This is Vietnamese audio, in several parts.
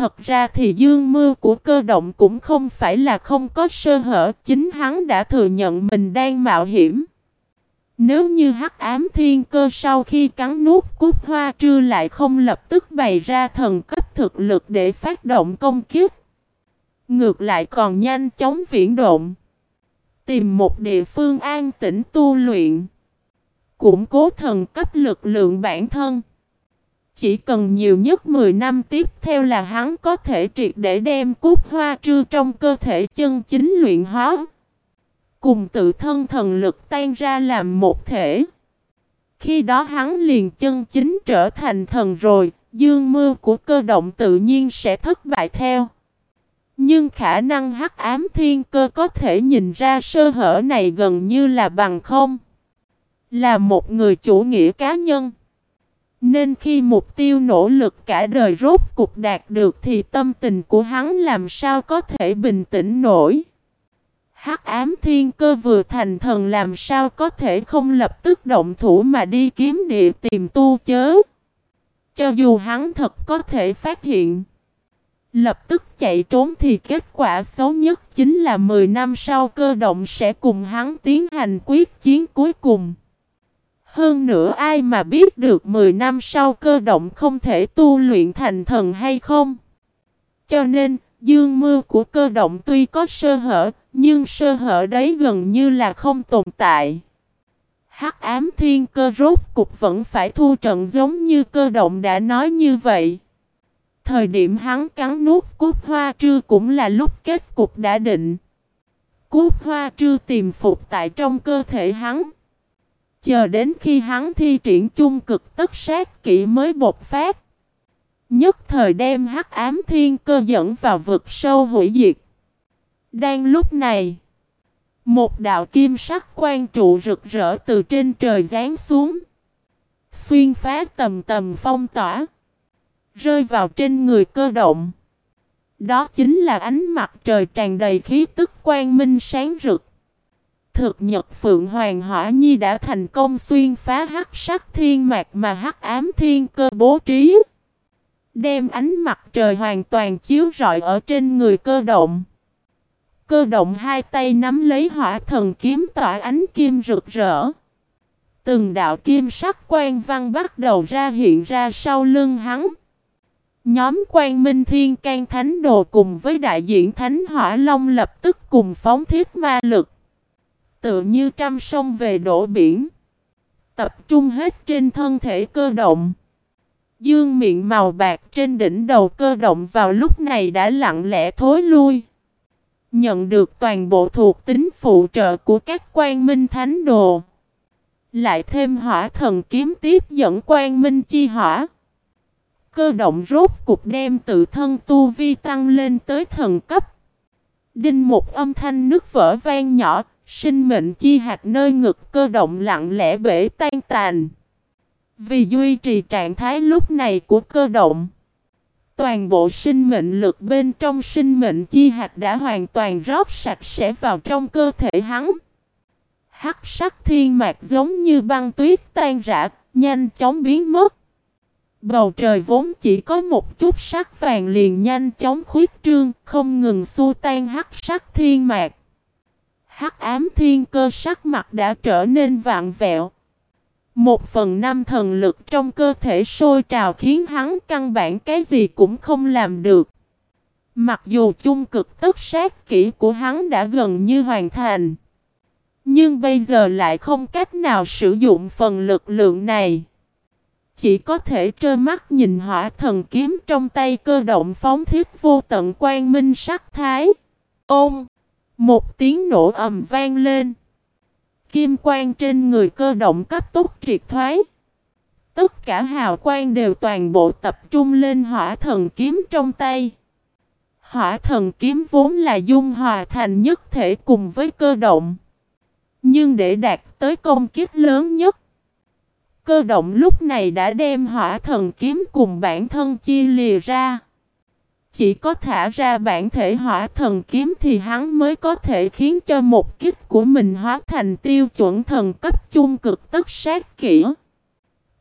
thật ra thì dương mưu của cơ động cũng không phải là không có sơ hở, chính hắn đã thừa nhận mình đang mạo hiểm. Nếu như hắc ám thiên cơ sau khi cắn nuốt cút hoa trư lại không lập tức bày ra thần cấp thực lực để phát động công kiếp. Ngược lại còn nhanh chóng viễn động. Tìm một địa phương an tĩnh tu luyện. Củng cố thần cấp lực lượng bản thân. Chỉ cần nhiều nhất 10 năm tiếp theo là hắn có thể triệt để đem cút hoa trư trong cơ thể chân chính luyện hóa. Cùng tự thân thần lực tan ra làm một thể. Khi đó hắn liền chân chính trở thành thần rồi, dương mưa của cơ động tự nhiên sẽ thất bại theo. Nhưng khả năng hắc ám thiên cơ có thể nhìn ra sơ hở này gần như là bằng không. Là một người chủ nghĩa cá nhân. Nên khi mục tiêu nỗ lực cả đời rốt cục đạt được thì tâm tình của hắn làm sao có thể bình tĩnh nổi. Hắc ám thiên cơ vừa thành thần làm sao có thể không lập tức động thủ mà đi kiếm địa tìm tu chớ. Cho dù hắn thật có thể phát hiện. Lập tức chạy trốn thì kết quả xấu nhất chính là 10 năm sau cơ động sẽ cùng hắn tiến hành quyết chiến cuối cùng. Hơn nữa ai mà biết được 10 năm sau cơ động không thể tu luyện thành thần hay không. Cho nên, dương mưa của cơ động tuy có sơ hở, nhưng sơ hở đấy gần như là không tồn tại. Hắc ám thiên cơ rốt cục vẫn phải thu trận giống như cơ động đã nói như vậy. Thời điểm hắn cắn nuốt cút hoa trư cũng là lúc kết cục đã định. Cút hoa trư tìm phục tại trong cơ thể hắn. Chờ đến khi hắn thi triển chung cực tất sát kỹ mới bột phát. Nhất thời đem hắc ám thiên cơ dẫn vào vực sâu hủy diệt. Đang lúc này, một đạo kim sắc quan trụ rực rỡ từ trên trời giáng xuống. Xuyên phá tầm tầm phong tỏa. Rơi vào trên người cơ động. Đó chính là ánh mặt trời tràn đầy khí tức quang minh sáng rực. Thực nhật Phượng Hoàng Hỏa Nhi đã thành công xuyên phá hắc sắc thiên mạc mà hắc ám thiên cơ bố trí. Đem ánh mặt trời hoàn toàn chiếu rọi ở trên người cơ động. Cơ động hai tay nắm lấy hỏa thần kiếm tỏa ánh kim rực rỡ. Từng đạo kim sắc quan văn bắt đầu ra hiện ra sau lưng hắn. Nhóm quan minh thiên can thánh đồ cùng với đại diện thánh hỏa long lập tức cùng phóng thiết ma lực. Tự như trăm sông về đổ biển. Tập trung hết trên thân thể cơ động. Dương miệng màu bạc trên đỉnh đầu cơ động vào lúc này đã lặng lẽ thối lui. Nhận được toàn bộ thuộc tính phụ trợ của các quan minh thánh đồ. Lại thêm hỏa thần kiếm tiếp dẫn quan minh chi hỏa. Cơ động rốt cục đem tự thân tu vi tăng lên tới thần cấp. Đinh một âm thanh nước vỡ vang nhỏ, sinh mệnh chi hạt nơi ngực cơ động lặng lẽ bể tan tàn. Vì duy trì trạng thái lúc này của cơ động, toàn bộ sinh mệnh lực bên trong sinh mệnh chi hạt đã hoàn toàn rót sạch sẽ vào trong cơ thể hắn. Hắc sắc thiên mạc giống như băng tuyết tan rã, nhanh chóng biến mất. Bầu trời vốn chỉ có một chút sắc vàng liền nhanh chóng khuyết trương, không ngừng xua tan hắc sắc thiên mạc. Hắc ám thiên cơ sắc mặt đã trở nên vạn vẹo. Một phần năm thần lực trong cơ thể sôi trào khiến hắn căn bản cái gì cũng không làm được. Mặc dù chung cực tất sát kỹ của hắn đã gần như hoàn thành. Nhưng bây giờ lại không cách nào sử dụng phần lực lượng này. Chỉ có thể trơ mắt nhìn hỏa thần kiếm trong tay cơ động phóng thiết vô tận quang minh sắc thái. Ôm! Một tiếng nổ ầm vang lên. Kim quang trên người cơ động cấp tốc triệt thoái. Tất cả hào quang đều toàn bộ tập trung lên hỏa thần kiếm trong tay. Hỏa thần kiếm vốn là dung hòa thành nhất thể cùng với cơ động. Nhưng để đạt tới công kích lớn nhất, cơ động lúc này đã đem hỏa thần kiếm cùng bản thân chia lìa ra. Chỉ có thả ra bản thể hỏa thần kiếm thì hắn mới có thể khiến cho một kích của mình hóa thành tiêu chuẩn thần cấp chung cực tất sát kỹ.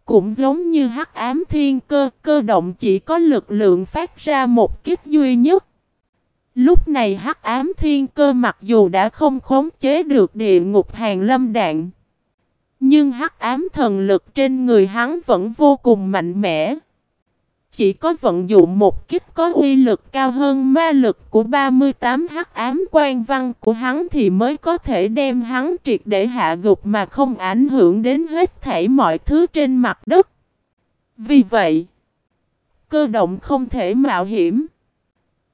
Cũng giống như hắc ám thiên cơ, cơ động chỉ có lực lượng phát ra một kích duy nhất. Lúc này hắc ám thiên cơ mặc dù đã không khống chế được địa ngục hàng lâm đạn. Nhưng hắc ám thần lực trên người hắn vẫn vô cùng mạnh mẽ. Chỉ có vận dụng một kích có uy lực cao hơn ma lực của 38 hắc ám quan văn của hắn thì mới có thể đem hắn triệt để hạ gục mà không ảnh hưởng đến hết thảy mọi thứ trên mặt đất. Vì vậy, cơ động không thể mạo hiểm.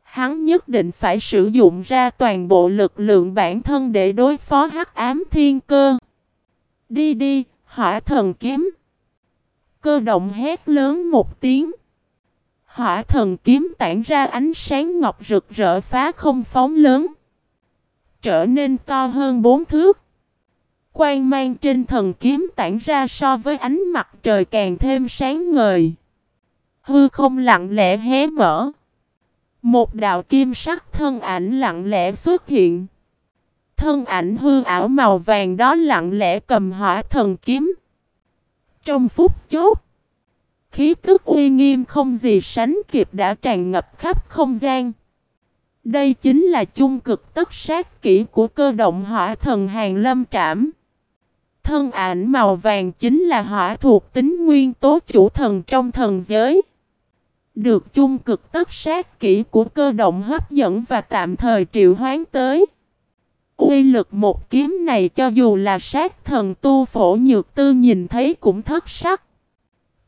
Hắn nhất định phải sử dụng ra toàn bộ lực lượng bản thân để đối phó hắc ám thiên cơ. Đi đi, hỏa thần kiếm. Cơ động hét lớn một tiếng. Hỏa thần kiếm tản ra ánh sáng ngọc rực rỡ phá không phóng lớn. Trở nên to hơn bốn thước. Quang mang trên thần kiếm tản ra so với ánh mặt trời càng thêm sáng ngời. Hư không lặng lẽ hé mở. Một đạo kim sắc thân ảnh lặng lẽ xuất hiện. Thân ảnh hư ảo màu vàng đó lặng lẽ cầm hỏa thần kiếm. Trong phút chốt, khí tức uy nghiêm không gì sánh kịp đã tràn ngập khắp không gian. Đây chính là chung cực tất sát kỹ của cơ động hỏa thần hàng lâm trảm. Thân ảnh màu vàng chính là hỏa thuộc tính nguyên tố chủ thần trong thần giới. Được chung cực tất sát kỹ của cơ động hấp dẫn và tạm thời triệu hoán tới. Uy lực một kiếm này cho dù là sát thần tu phổ nhược tư nhìn thấy cũng thất sắc.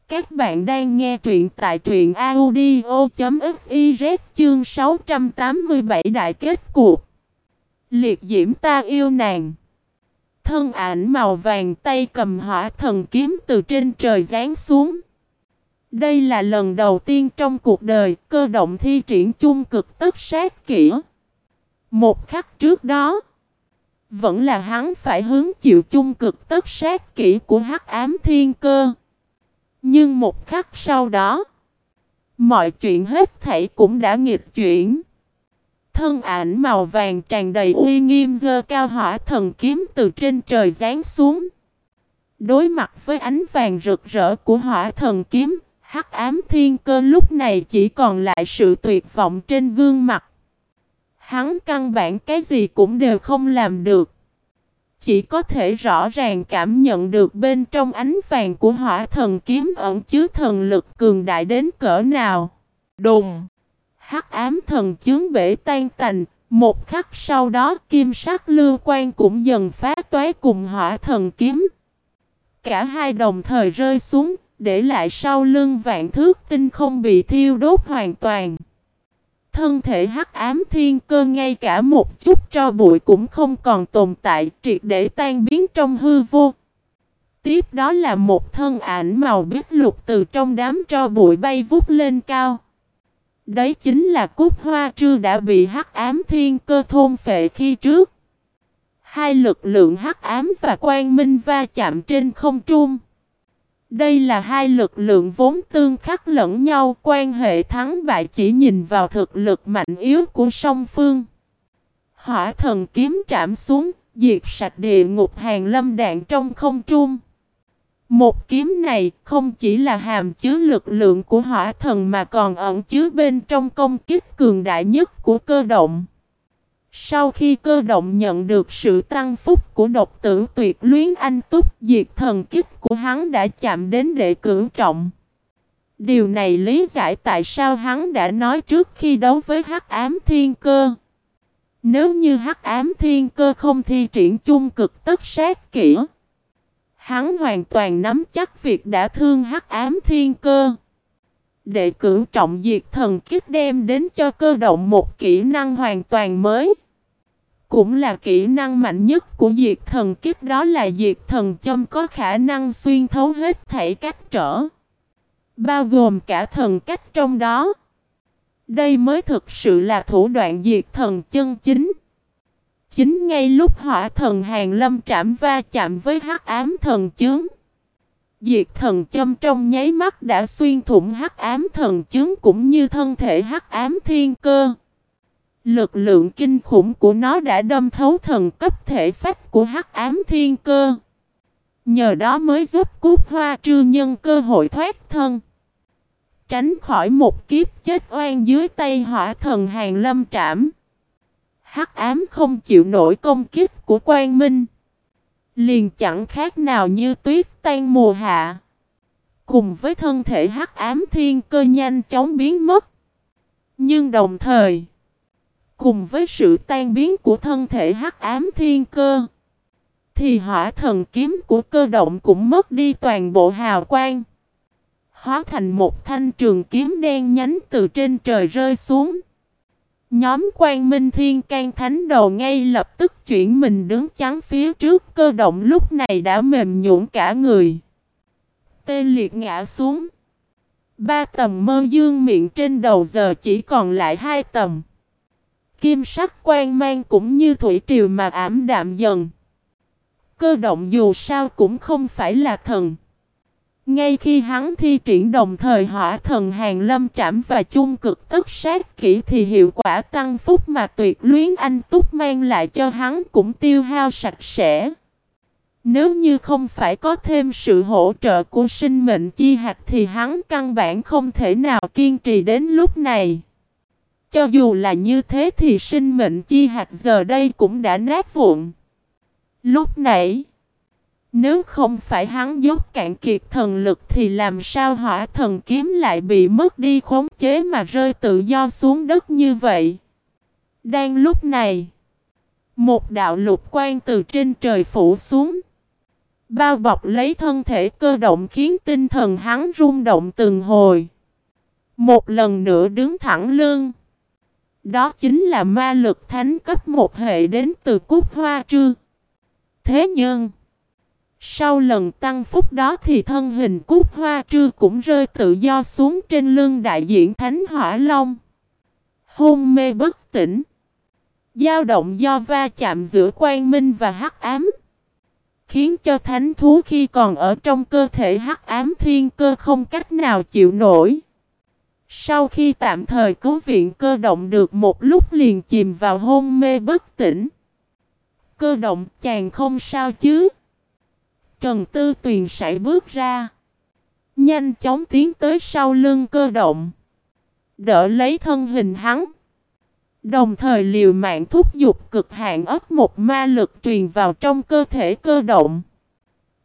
Các bạn đang nghe truyện tại truyện audio.fiz chương 687 đại kết cuộc. Liệt diễm ta yêu nàng. Thân ảnh màu vàng tay cầm hỏa thần kiếm từ trên trời giáng xuống. Đây là lần đầu tiên trong cuộc đời cơ động thi triển chung cực tất sát kỹ. Một khắc trước đó, vẫn là hắn phải hứng chịu chung cực tất sát kỹ của hắc ám thiên cơ. Nhưng một khắc sau đó, mọi chuyện hết thảy cũng đã nghịch chuyển. Thân ảnh màu vàng tràn đầy uy nghiêm dơ cao hỏa thần kiếm từ trên trời giáng xuống. Đối mặt với ánh vàng rực rỡ của hỏa thần kiếm, hắc ám thiên cơ lúc này chỉ còn lại sự tuyệt vọng trên gương mặt. Hắn căn bản cái gì cũng đều không làm được. Chỉ có thể rõ ràng cảm nhận được bên trong ánh vàng của hỏa thần kiếm ẩn chứa thần lực cường đại đến cỡ nào. Đùng! Hắc ám thần chướng bể tan tành, một khắc sau đó kim sắc lưu quan cũng dần phá toái cùng hỏa thần kiếm. Cả hai đồng thời rơi xuống, để lại sau lưng vạn thước tinh không bị thiêu đốt hoàn toàn. Thân thể hắc ám thiên cơ ngay cả một chút cho bụi cũng không còn tồn tại, triệt để tan biến trong hư vô. Tiếp đó là một thân ảnh màu biếc lục từ trong đám tro bụi bay vút lên cao. Đấy chính là cúc hoa trư đã bị hắc ám thiên cơ thôn phệ khi trước. Hai lực lượng hắc ám và quang minh va chạm trên không trung. Đây là hai lực lượng vốn tương khắc lẫn nhau, quan hệ thắng bại chỉ nhìn vào thực lực mạnh yếu của song phương. Hỏa thần kiếm trảm xuống, diệt sạch địa ngục hàng lâm đạn trong không trung. Một kiếm này không chỉ là hàm chứa lực lượng của hỏa thần mà còn ẩn chứa bên trong công kích cường đại nhất của cơ động. Sau khi cơ động nhận được sự tăng phúc của độc tử tuyệt luyến anh túc diệt thần kích của hắn đã chạm đến đệ cửu trọng. Điều này lý giải tại sao hắn đã nói trước khi đấu với hắc ám thiên cơ. Nếu như hắc ám thiên cơ không thi triển chung cực tất sát kỹ, hắn hoàn toàn nắm chắc việc đã thương hắc ám thiên cơ. Đệ cửu trọng diệt thần kích đem đến cho cơ động một kỹ năng hoàn toàn mới. Cũng là kỹ năng mạnh nhất của diệt thần kiếp, đó là diệt thần châm có khả năng xuyên thấu hết thảy cách trở. Bao gồm cả thần cách trong đó. Đây mới thực sự là thủ đoạn diệt thần chân chính. Chính ngay lúc hỏa thần hàng lâm trảm va chạm với hắc ám thần chướng. Diệt thần châm trong nháy mắt đã xuyên thủng hắc ám thần chướng cũng như thân thể hắc ám thiên cơ. Lực lượng kinh khủng của nó đã đâm thấu thần cấp thể phách của hắc ám thiên cơ. Nhờ đó mới giúp cút hoa trư nhân cơ hội thoát thân. Tránh khỏi một kiếp chết oan dưới tay hỏa thần hàng lâm trảm. Hắc ám không chịu nổi công kích của quan minh. Liền chẳng khác nào như tuyết tan mùa hạ. Cùng với thân thể hắc ám thiên cơ nhanh chóng biến mất. Nhưng đồng thời, cùng với sự tan biến của thân thể hắc ám thiên cơ, thì hỏa thần kiếm của cơ động cũng mất đi toàn bộ hào quang. Hóa thành một thanh trường kiếm đen nhánh từ trên trời rơi xuống. Nhóm quan minh thiên can thánh đầu ngay lập tức chuyển mình đứng chắn phía trước cơ động lúc này đã mềm nhũn cả người. Tê liệt ngã xuống. Ba tầm mơ dương miệng trên đầu giờ chỉ còn lại hai tầm. Kim sắc quan mang cũng như thủy triều mà ảm đạm dần. Cơ động dù sao cũng không phải là thần. Ngay khi hắn thi triển đồng thời hỏa thần hàng lâm trảm và chung cực tất sát kỹ thì hiệu quả tăng phúc mà tuyệt luyến anh túc mang lại cho hắn cũng tiêu hao sạch sẽ. Nếu như không phải có thêm sự hỗ trợ của sinh mệnh chi hạt thì hắn căn bản không thể nào kiên trì đến lúc này. Cho dù là như thế thì sinh mệnh chi hạt giờ đây cũng đã nát vụn. Lúc nãy, nếu không phải hắn dốc cạn kiệt thần lực thì làm sao hỏa thần kiếm lại bị mất đi khống chế mà rơi tự do xuống đất như vậy. Đang lúc này, một đạo lục quan từ trên trời phủ xuống. Bao bọc lấy thân thể cơ động khiến tinh thần hắn rung động từng hồi. Một lần nữa đứng thẳng lưng. Đó chính là ma lực thánh cấp một hệ đến từ cúc hoa trư. Thế nhưng, sau lần tăng phúc đó thì thân hình cúc hoa trư cũng rơi tự do xuống trên lưng đại diện thánh hỏa long. Hôn mê bất tỉnh. dao động do va chạm giữa quang minh và hắc ám khiến cho thánh thú khi còn ở trong cơ thể hắc ám thiên cơ không cách nào chịu nổi. Sau khi tạm thời cứu viện, cơ động được một lúc liền chìm vào hôn mê bất tỉnh. Cơ động, chàng không sao chứ. Trần Tư Tuyền sải bước ra. Nhanh chóng tiến tới sau lưng cơ động. Đỡ lấy thân hình hắn. Đồng thời liều mạng thúc giục cực hạn ấp một ma lực truyền vào trong cơ thể cơ động.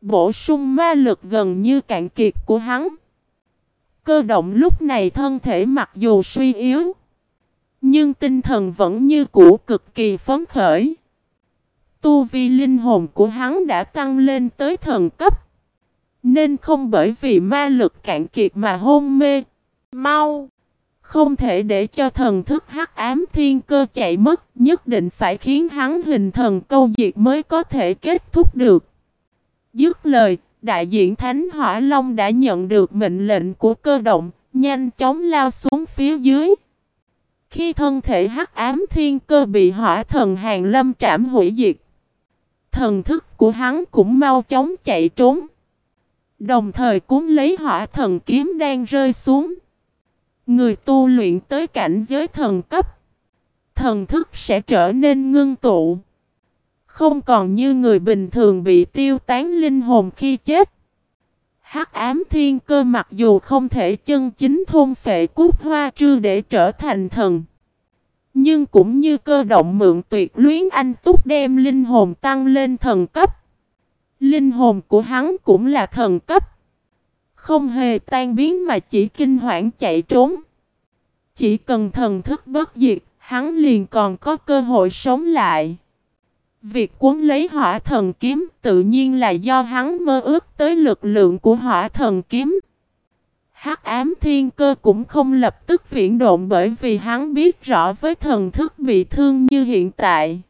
Bổ sung ma lực gần như cạn kiệt của hắn. Cơ động lúc này thân thể mặc dù suy yếu. Nhưng tinh thần vẫn như cũ cực kỳ phấn khởi. Tu vi linh hồn của hắn đã tăng lên tới thần cấp. Nên không bởi vì ma lực cạn kiệt mà hôn mê. Mau! Không thể để cho thần thức hắc ám thiên cơ chạy mất, nhất định phải khiến hắn hình thần câu diệt mới có thể kết thúc được. Dứt lời, đại diện Thánh Hỏa Long đã nhận được mệnh lệnh của cơ động, nhanh chóng lao xuống phía dưới. Khi thân thể hắc ám thiên cơ bị hỏa thần hàng lâm trảm hủy diệt, thần thức của hắn cũng mau chóng chạy trốn. Đồng thời cuốn lấy hỏa thần kiếm đang rơi xuống. Người tu luyện tới cảnh giới thần cấp, thần thức sẽ trở nên ngưng tụ. Không còn như người bình thường bị tiêu tán linh hồn khi chết. Hắc ám thiên cơ mặc dù không thể chân chính thôn phệ cút hoa trư để trở thành thần. Nhưng cũng như cơ động mượn tuyệt luyến anh túc đem linh hồn tăng lên thần cấp. Linh hồn của hắn cũng là thần cấp. Không hề tan biến mà chỉ kinh hoảng chạy trốn. Chỉ cần thần thức bất diệt, hắn liền còn có cơ hội sống lại. Việc cuốn lấy hỏa thần kiếm tự nhiên là do hắn mơ ước tới lực lượng của hỏa thần kiếm. Hắc ám thiên cơ cũng không lập tức viễn độn bởi vì hắn biết rõ với thần thức bị thương như hiện tại.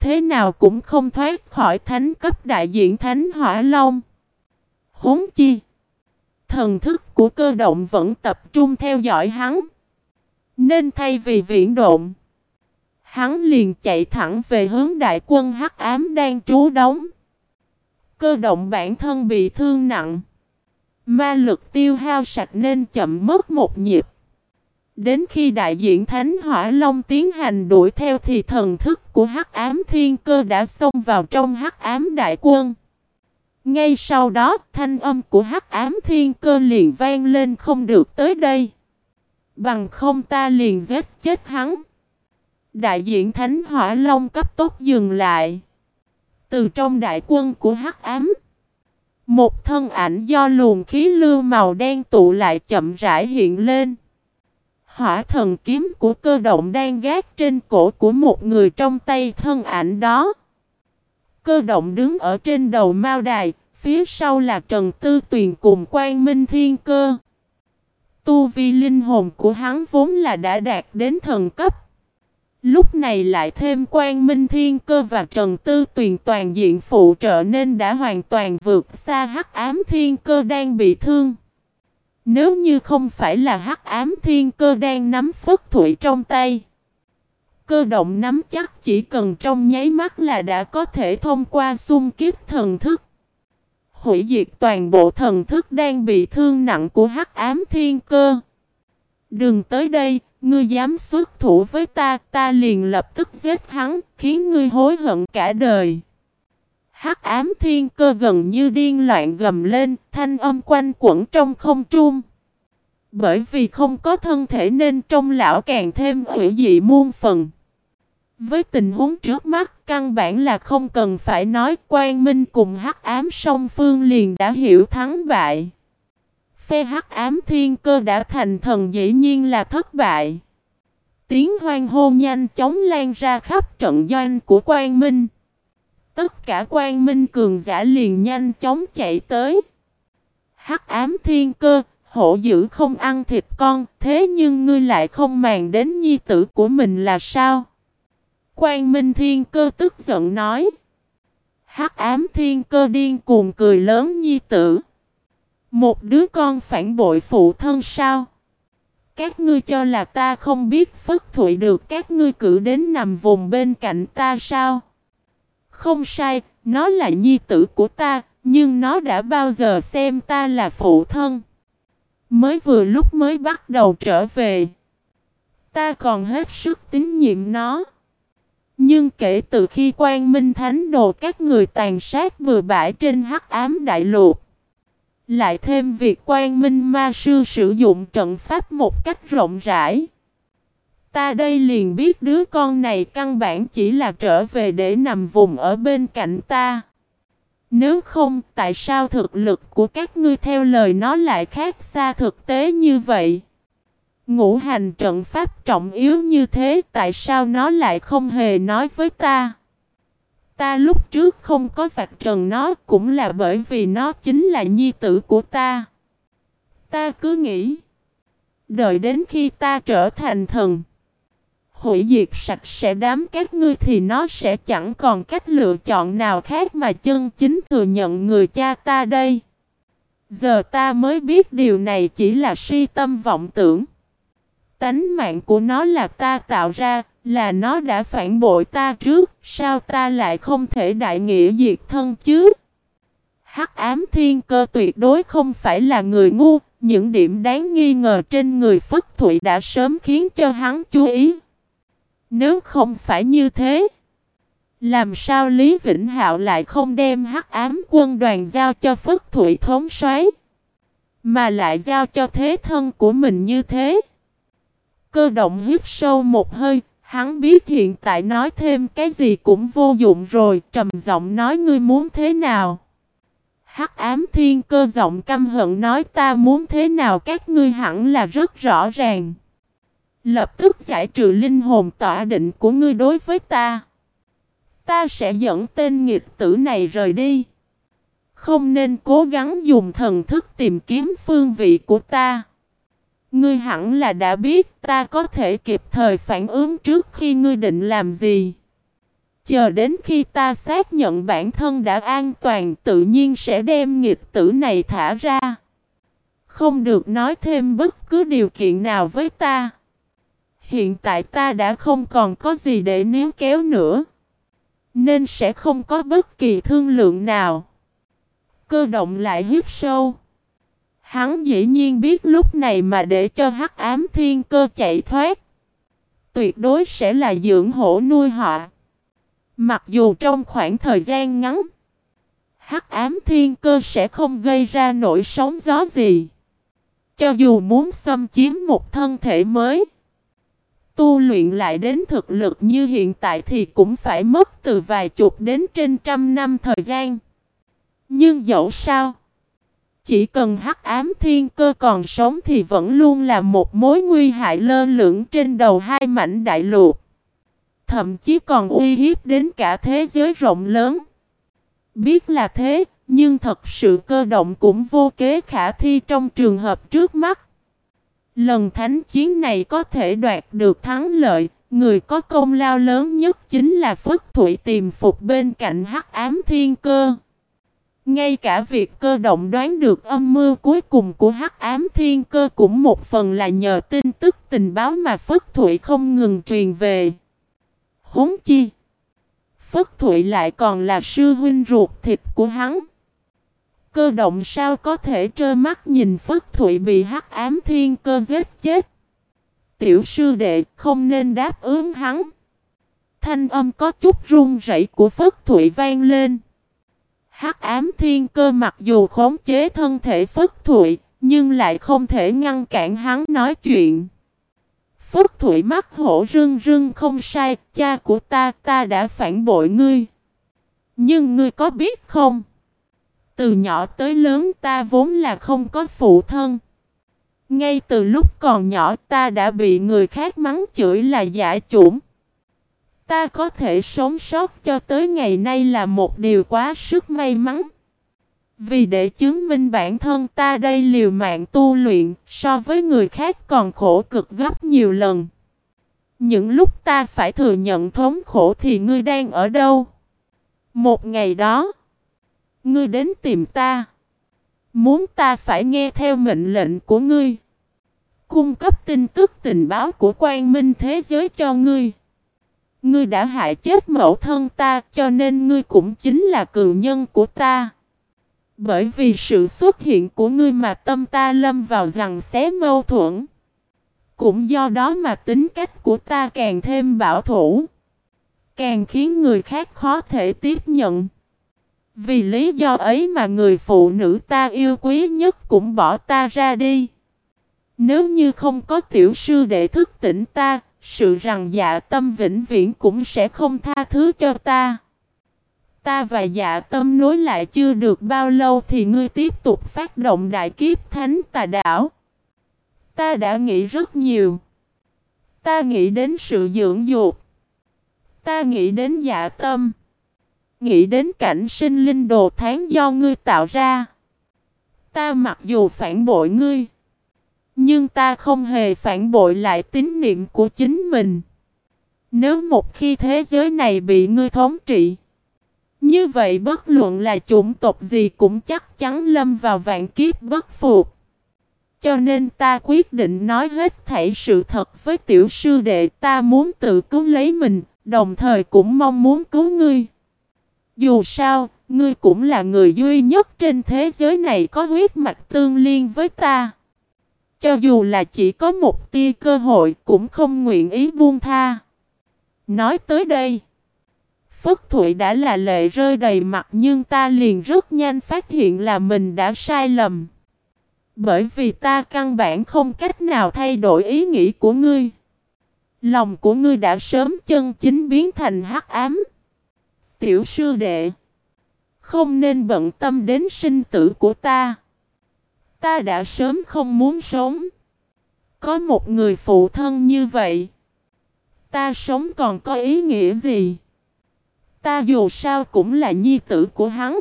Thế nào cũng không thoát khỏi thánh cấp đại diện thánh hỏa long. Huống chi. Thần thức của cơ động vẫn tập trung theo dõi hắn. Nên thay vì viễn độn. Hắn liền chạy thẳng về hướng đại quân hắc ám đang trú đóng. Cơ động bản thân bị thương nặng. Ma lực tiêu hao sạch nên chậm mất một nhịp. Đến khi đại diện Thánh Hỏa Long tiến hành đuổi theo thì thần thức của Hắc Ám Thiên Cơ đã xông vào trong Hắc Ám Đại Quân. Ngay sau đó, thanh âm của hắc ám thiên cơ liền vang lên không được tới đây. Bằng không ta liền giết chết hắn. Đại diện Thánh Hỏa Long cấp tốc dừng lại. Từ trong đại quân của hắc ám, một thân ảnh do luồng khí lưu màu đen tụ lại chậm rãi hiện lên. Hỏa thần kiếm của cơ động đang gác trên cổ của một người trong tay thân ảnh đó. Cơ động đứng ở trên đầu mao đài, phía sau là Trần Tư Tuyền cùng quan Minh Thiên Cơ. Tu vi linh hồn của hắn vốn là đã đạt đến thần cấp. Lúc này lại thêm quan Minh Thiên Cơ và Trần Tư Tuyền toàn diện phụ trợ nên đã hoàn toàn vượt xa Hắc Ám Thiên Cơ đang bị thương. Nếu như không phải là Hắc Ám Thiên Cơ đang nắm phất thủy trong tay, cơ động nắm chắc chỉ cần trong nháy mắt là đã có thể thông qua xung kiếp thần thức hủy diệt toàn bộ thần thức đang bị thương nặng của Hắc Ám Thiên Cơ. Đừng tới đây, ngươi dám xuất thủ với ta, ta liền lập tức giết hắn, khiến ngươi hối hận cả đời. Hắc ám thiên cơ gần như điên loạn gầm lên, thanh âm quanh quẩn trong không trung. Bởi vì không có thân thể nên trong lão càng thêm hủy dị muôn phần. Với tình huống trước mắt, căn bản là không cần phải nói quan minh cùng hắc ám song phương liền đã hiểu thắng bại. Phe hắc ám thiên cơ đã thành thần dĩ nhiên là thất bại. Tiếng hoang hô nhanh chóng lan ra khắp trận doanh của quan minh. Tất cả quan minh cường giả liền nhanh chóng chạy tới. Hắc ám thiên cơ, hổ dữ không ăn thịt con, thế nhưng ngươi lại không màng đến nhi tử của mình là sao? Quang Minh Thiên Cơ tức giận nói. Hắc ám thiên cơ điên cuồng cười lớn nhi tử. Một đứa con phản bội phụ thân sao? Các ngươi cho là ta không biết phất thụy được các ngươi cử đến nằm vùng bên cạnh ta sao? Không sai, nó là nhi tử của ta, nhưng nó đã bao giờ xem ta là phụ thân. Mới vừa lúc mới bắt đầu trở về. Ta còn hết sức tín nhiệm nó. Nhưng kể từ khi quan minh thánh đồ các người tàn sát bừa bãi trên hắc ám đại lục lại thêm việc quan minh ma sư sử dụng trận pháp một cách rộng rãi. Ta đây liền biết đứa con này căn bản chỉ là trở về để nằm vùng ở bên cạnh ta. Nếu không, tại sao thực lực của các ngươi theo lời nó lại khác xa thực tế như vậy? Ngũ hành trận pháp trọng yếu như thế, tại sao nó lại không hề nói với ta? Ta lúc trước không có vạch trần nó cũng là bởi vì nó chính là nhi tử của ta. Ta cứ nghĩ, đợi đến khi ta trở thành thần, hủy diệt sạch sẽ đám các ngươi thì nó sẽ chẳng còn cách lựa chọn nào khác mà chân chính thừa nhận người cha ta đây. Giờ ta mới biết điều này chỉ là si tâm vọng tưởng. Tánh mạng của nó là ta tạo ra, là nó đã phản bội ta trước, sao ta lại không thể đại nghĩa diệt thân chứ? Hắc ám thiên cơ tuyệt đối không phải là người ngu, những điểm đáng nghi ngờ trên người Phất Thụy đã sớm khiến cho hắn chú ý. Nếu không phải như thế, làm sao Lý Vĩnh Hạo lại không đem Hắc ám quân đoàn giao cho Phất Thụy thống soái mà lại giao cho thế thân của mình như thế? Cơ động hít sâu một hơi, hắn biết hiện tại nói thêm cái gì cũng vô dụng rồi, trầm giọng nói ngươi muốn thế nào. Hắc ám thiên cơ giọng căm hận nói ta muốn thế nào các ngươi hẳn là rất rõ ràng. Lập tức giải trừ linh hồn tỏa định của ngươi đối với ta. Ta sẽ dẫn tên nghịch tử này rời đi. Không nên cố gắng dùng thần thức tìm kiếm phương vị của ta. Ngươi hẳn là đã biết, ta có thể kịp thời phản ứng trước khi ngươi định làm gì. Chờ đến khi ta xác nhận bản thân đã an toàn, tự nhiên sẽ đem nghịch tử này thả ra. Không được nói thêm bất cứ điều kiện nào với ta. Hiện tại ta đã không còn có gì để níu kéo nữa. Nên sẽ không có bất kỳ thương lượng nào. Cơ động lại hít sâu. Hắn dĩ nhiên biết lúc này mà để cho hắc ám thiên cơ chạy thoát. Tuyệt đối sẽ là dưỡng hổ nuôi họ. Mặc dù trong khoảng thời gian ngắn, hắc ám thiên cơ sẽ không gây ra nổi sóng gió gì. Cho dù muốn xâm chiếm một thân thể mới, tu luyện lại đến thực lực như hiện tại thì cũng phải mất từ vài chục đến trên trăm năm thời gian. Nhưng dẫu sao, chỉ cần hắc ám thiên cơ còn sống thì vẫn luôn là một mối nguy hại lơ lửng trên đầu hai mảnh đại lục. Thậm chí còn uy hiếp đến cả thế giới rộng lớn. Biết là thế, nhưng thật sự cơ động cũng vô kế khả thi trong trường hợp trước mắt. Lần thánh chiến này có thể đoạt được thắng lợi, người có công lao lớn nhất chính là Phất Thụy tìm phục bên cạnh hắc ám thiên cơ. Ngay cả việc cơ động đoán được âm mưu cuối cùng của hắc ám thiên cơ cũng một phần là nhờ tin tức tình báo mà Phất Thụy không ngừng truyền về. Huống chi, Phất Thụy lại còn là sư huynh ruột thịt của hắn. Cơ động sao có thể trơ mắt nhìn Phất Thụy bị hắc ám thiên cơ giết chết. Tiểu sư đệ không nên đáp ứng hắn. Thanh âm có chút run rẩy của Phất Thụy vang lên. Hắc ám thiên cơ mặc dù khống chế thân thể Phất Thụy, nhưng lại không thể ngăn cản hắn nói chuyện. Phất Thụy mắt hổ rưng rưng không sai, cha của ta, ta đã phản bội ngươi. Nhưng ngươi có biết không? Từ nhỏ tới lớn ta vốn là không có phụ thân. Ngay từ lúc còn nhỏ ta đã bị người khác mắng chửi là giả chủng. Ta có thể sống sót cho tới ngày nay là một điều quá sức may mắn. Vì để chứng minh bản thân ta đây liều mạng tu luyện so với người khác còn khổ cực gấp nhiều lần. Những lúc ta phải thừa nhận thống khổ thì ngươi đang ở đâu? Một ngày đó, ngươi đến tìm ta. Muốn ta phải nghe theo mệnh lệnh của ngươi. Cung cấp tin tức tình báo của quan minh thế giới cho ngươi. Ngươi đã hại chết mẫu thân ta cho nên ngươi cũng chính là cường nhân của ta. Bởi vì sự xuất hiện của ngươi mà tâm ta lâm vào rằng xé mâu thuẫn. Cũng do đó mà tính cách của ta càng thêm bảo thủ. Càng khiến người khác khó thể tiếp nhận. Vì lý do ấy mà người phụ nữ ta yêu quý nhất cũng bỏ ta ra đi. Nếu như không có tiểu sư để thức tỉnh ta, sự rằng dạ tâm vĩnh viễn cũng sẽ không tha thứ cho ta. Ta và dạ tâm nối lại chưa được bao lâu thì ngươi tiếp tục phát động đại kiếp thánh tà đảo. Ta đã nghĩ rất nhiều. Ta nghĩ đến sự dưỡng dục. Ta nghĩ đến dạ tâm. Nghĩ đến cảnh sinh linh đồ tháng do ngươi tạo ra. Ta mặc dù phản bội ngươi. Nhưng ta không hề phản bội lại tín niệm của chính mình. Nếu một khi thế giới này bị ngươi thống trị. Như vậy bất luận là chủng tộc gì cũng chắc chắn lâm vào vạn kiếp bất phục. Cho nên ta quyết định nói hết thảy sự thật với tiểu sư đệ ta muốn tự cứu lấy mình, đồng thời cũng mong muốn cứu ngươi. Dù sao, ngươi cũng là người duy nhất trên thế giới này có huyết mạch tương liên với ta. Cho dù là chỉ có một tia cơ hội cũng không nguyện ý buông tha. Nói tới đây. Phất Thụy đã là lệ rơi đầy mặt nhưng ta liền rất nhanh phát hiện là mình đã sai lầm. Bởi vì ta căn bản không cách nào thay đổi ý nghĩ của ngươi. Lòng của ngươi đã sớm chân chính biến thành hắc ám. Tiểu sư đệ. Không nên bận tâm đến sinh tử của ta. Ta đã sớm không muốn sống. Có một người phụ thân như vậy. Ta sống còn có ý nghĩa gì? Ta dù sao cũng là nhi tử của hắn.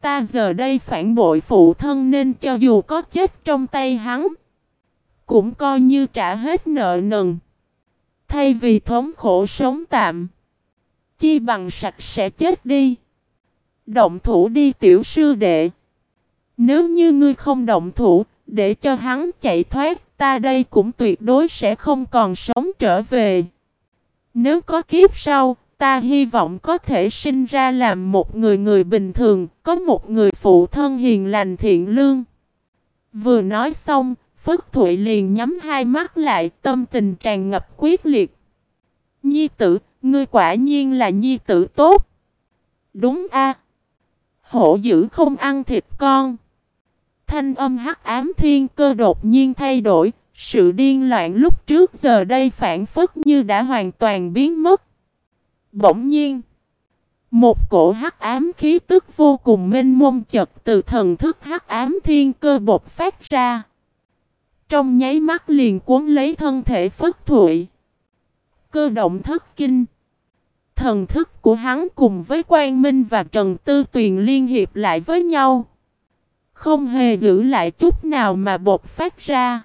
Ta giờ đây phản bội phụ thân nên cho dù có chết trong tay hắn. Cũng coi như trả hết nợ nần. Thay vì thống khổ sống tạm. Chi bằng sạch sẽ chết đi. Động thủ đi tiểu sư đệ. Nếu như ngươi không động thủ, để cho hắn chạy thoát, ta đây cũng tuyệt đối sẽ không còn sống trở về. Nếu có kiếp sau, ta hy vọng có thể sinh ra làm một người người bình thường, có một người phụ thân hiền lành thiện lương. Vừa nói xong, Phất Thụy liền nhắm hai mắt lại, tâm tình tràn ngập quyết liệt. Nhi tử, ngươi quả nhiên là nhi tử tốt. Đúng a hổ dữ không ăn thịt con. Thanh âm hắc ám thiên cơ đột nhiên thay đổi, sự điên loạn lúc trước giờ đây phản phất như đã hoàn toàn biến mất. Bỗng nhiên, một cổ hắc ám khí tức vô cùng mênh mông chật từ thần thức hắc ám thiên cơ bột phát ra. Trong nháy mắt liền cuốn lấy thân thể phất thụy. Cơ động thất kinh. Thần thức của hắn cùng với Quang Minh và Trần Tư Tuyền liên hiệp lại với nhau. Không hề giữ lại chút nào mà bột phát ra.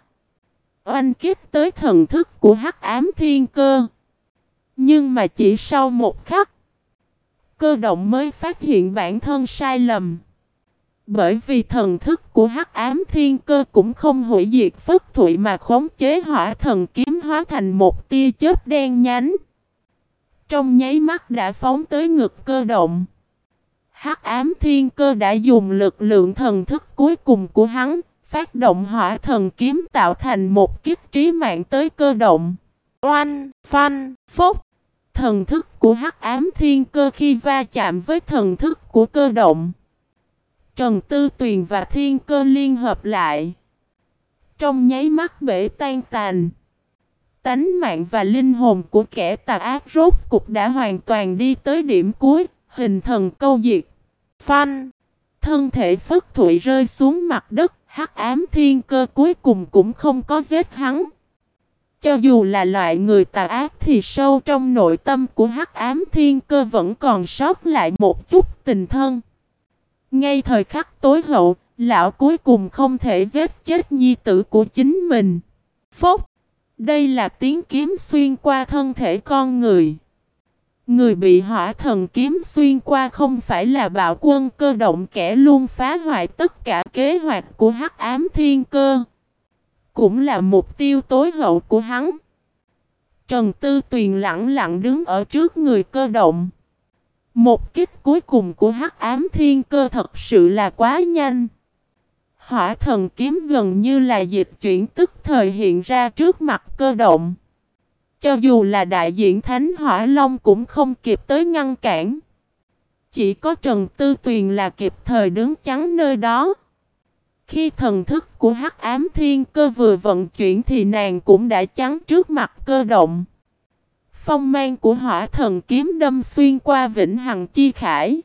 Oanh kích tới thần thức của hắc ám thiên cơ. Nhưng mà chỉ sau một khắc. Cơ động mới phát hiện bản thân sai lầm. Bởi vì thần thức của hắc ám thiên cơ cũng không hủy diệt phất thụy mà khống chế hỏa thần kiếm hóa thành một tia chớp đen nhánh. Trong nháy mắt đã phóng tới ngực cơ động. Hắc ám thiên cơ đã dùng lực lượng thần thức cuối cùng của hắn, phát động hỏa thần kiếm tạo thành một kiếp trí mạng tới cơ động. Oanh, phanh, phốc. Thần thức của hắc ám thiên cơ khi va chạm với thần thức của cơ động. Trần Tư Tuyền và thiên cơ liên hợp lại. Trong nháy mắt bể tan tàn. Tánh mạng và linh hồn của kẻ tà ác rốt cục đã hoàn toàn đi tới điểm cuối, hình thần câu diệt. Phanh! Thân thể phất thụy rơi xuống mặt đất, hắc ám thiên cơ cuối cùng cũng không có giết hắn. Cho dù là loại người tà ác thì sâu trong nội tâm của hắc ám thiên cơ vẫn còn sót lại một chút tình thân. Ngay thời khắc tối hậu, lão cuối cùng không thể giết chết nhi tử của chính mình. Phốc! Đây là tiếng kiếm xuyên qua thân thể con người. Người bị hỏa thần kiếm xuyên qua không phải là bạo quân cơ động kẻ luôn phá hoại tất cả kế hoạch của hắc ám thiên cơ. Cũng là mục tiêu tối hậu của hắn. Trần Tư Tuyền lặng lặng đứng ở trước người cơ động. Một kích cuối cùng của hắc ám thiên cơ thật sự là quá nhanh. Hỏa thần kiếm gần như là dịch chuyển tức thời hiện ra trước mặt cơ động. Cho dù là đại diện Thánh Hỏa Long cũng không kịp tới ngăn cản. Chỉ có Trần Tư Tuyền là kịp thời đứng chắn nơi đó. Khi thần thức của hắc ám thiên cơ vừa vận chuyển thì nàng cũng đã chắn trước mặt cơ động. Phong mang của hỏa thần kiếm đâm xuyên qua vĩnh hằng chi khải.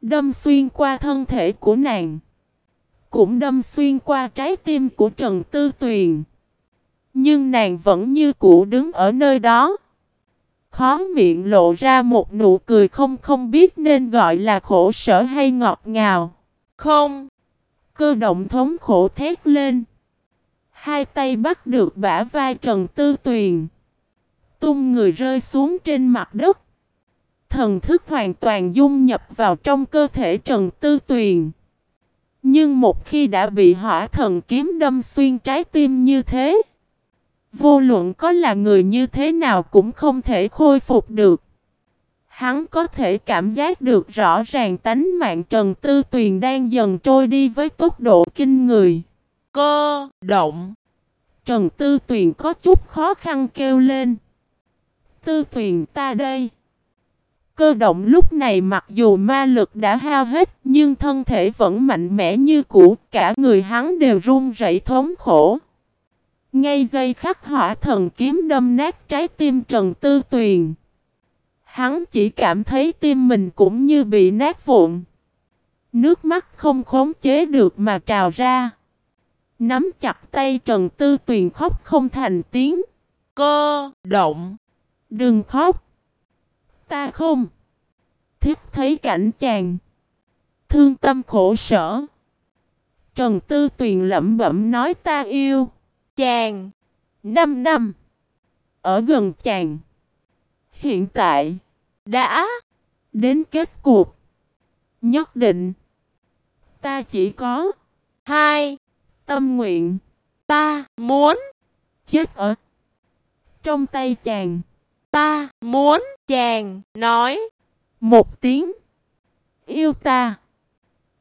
Đâm xuyên qua thân thể của nàng. Cũng đâm xuyên qua trái tim của Trần Tư Tuyền. Nhưng nàng vẫn như cũ đứng ở nơi đó. Khó miệng lộ ra một nụ cười không không biết nên gọi là khổ sở hay ngọt ngào. Không. Cơ động thống khổ thét lên. Hai tay bắt được bả vai Trần Tư Tuyền. Tung người rơi xuống trên mặt đất. Thần thức hoàn toàn dung nhập vào trong cơ thể Trần Tư Tuyền. Nhưng một khi đã bị hỏa thần kiếm đâm xuyên trái tim như thế, vô luận có là người như thế nào cũng không thể khôi phục được. Hắn có thể cảm giác được rõ ràng tánh mạng Trần Tư Tuyền đang dần trôi đi với tốc độ kinh người. Cơ động. Trần Tư Tuyền có chút khó khăn kêu lên. Tư Tuyền ta đây. Cơ động lúc này mặc dù ma lực đã hao hết nhưng thân thể vẫn mạnh mẽ như cũ, cả người hắn đều run rẩy thống khổ. Ngay giây khắc hỏa thần kiếm đâm nát trái tim Trần Tư Tuyền. Hắn chỉ cảm thấy tim mình cũng như bị nát vụn. Nước mắt không khống chế được mà trào ra. Nắm chặt tay Trần Tư Tuyền khóc không thành tiếng. Cơ động. Đừng khóc. Ta không. Thiếp thấy cảnh chàng. Thương tâm khổ sở. Trần Tư Tuyền lẩm bẩm nói ta yêu. Chàng. Năm năm. Ở gần chàng. Hiện tại. Đã. Đến kết cuộc. Nhất định. Ta chỉ có. Hai. Tâm nguyện. Ta muốn. Chết ở. Trong tay chàng. Ta muốn chàng nói một tiếng yêu ta.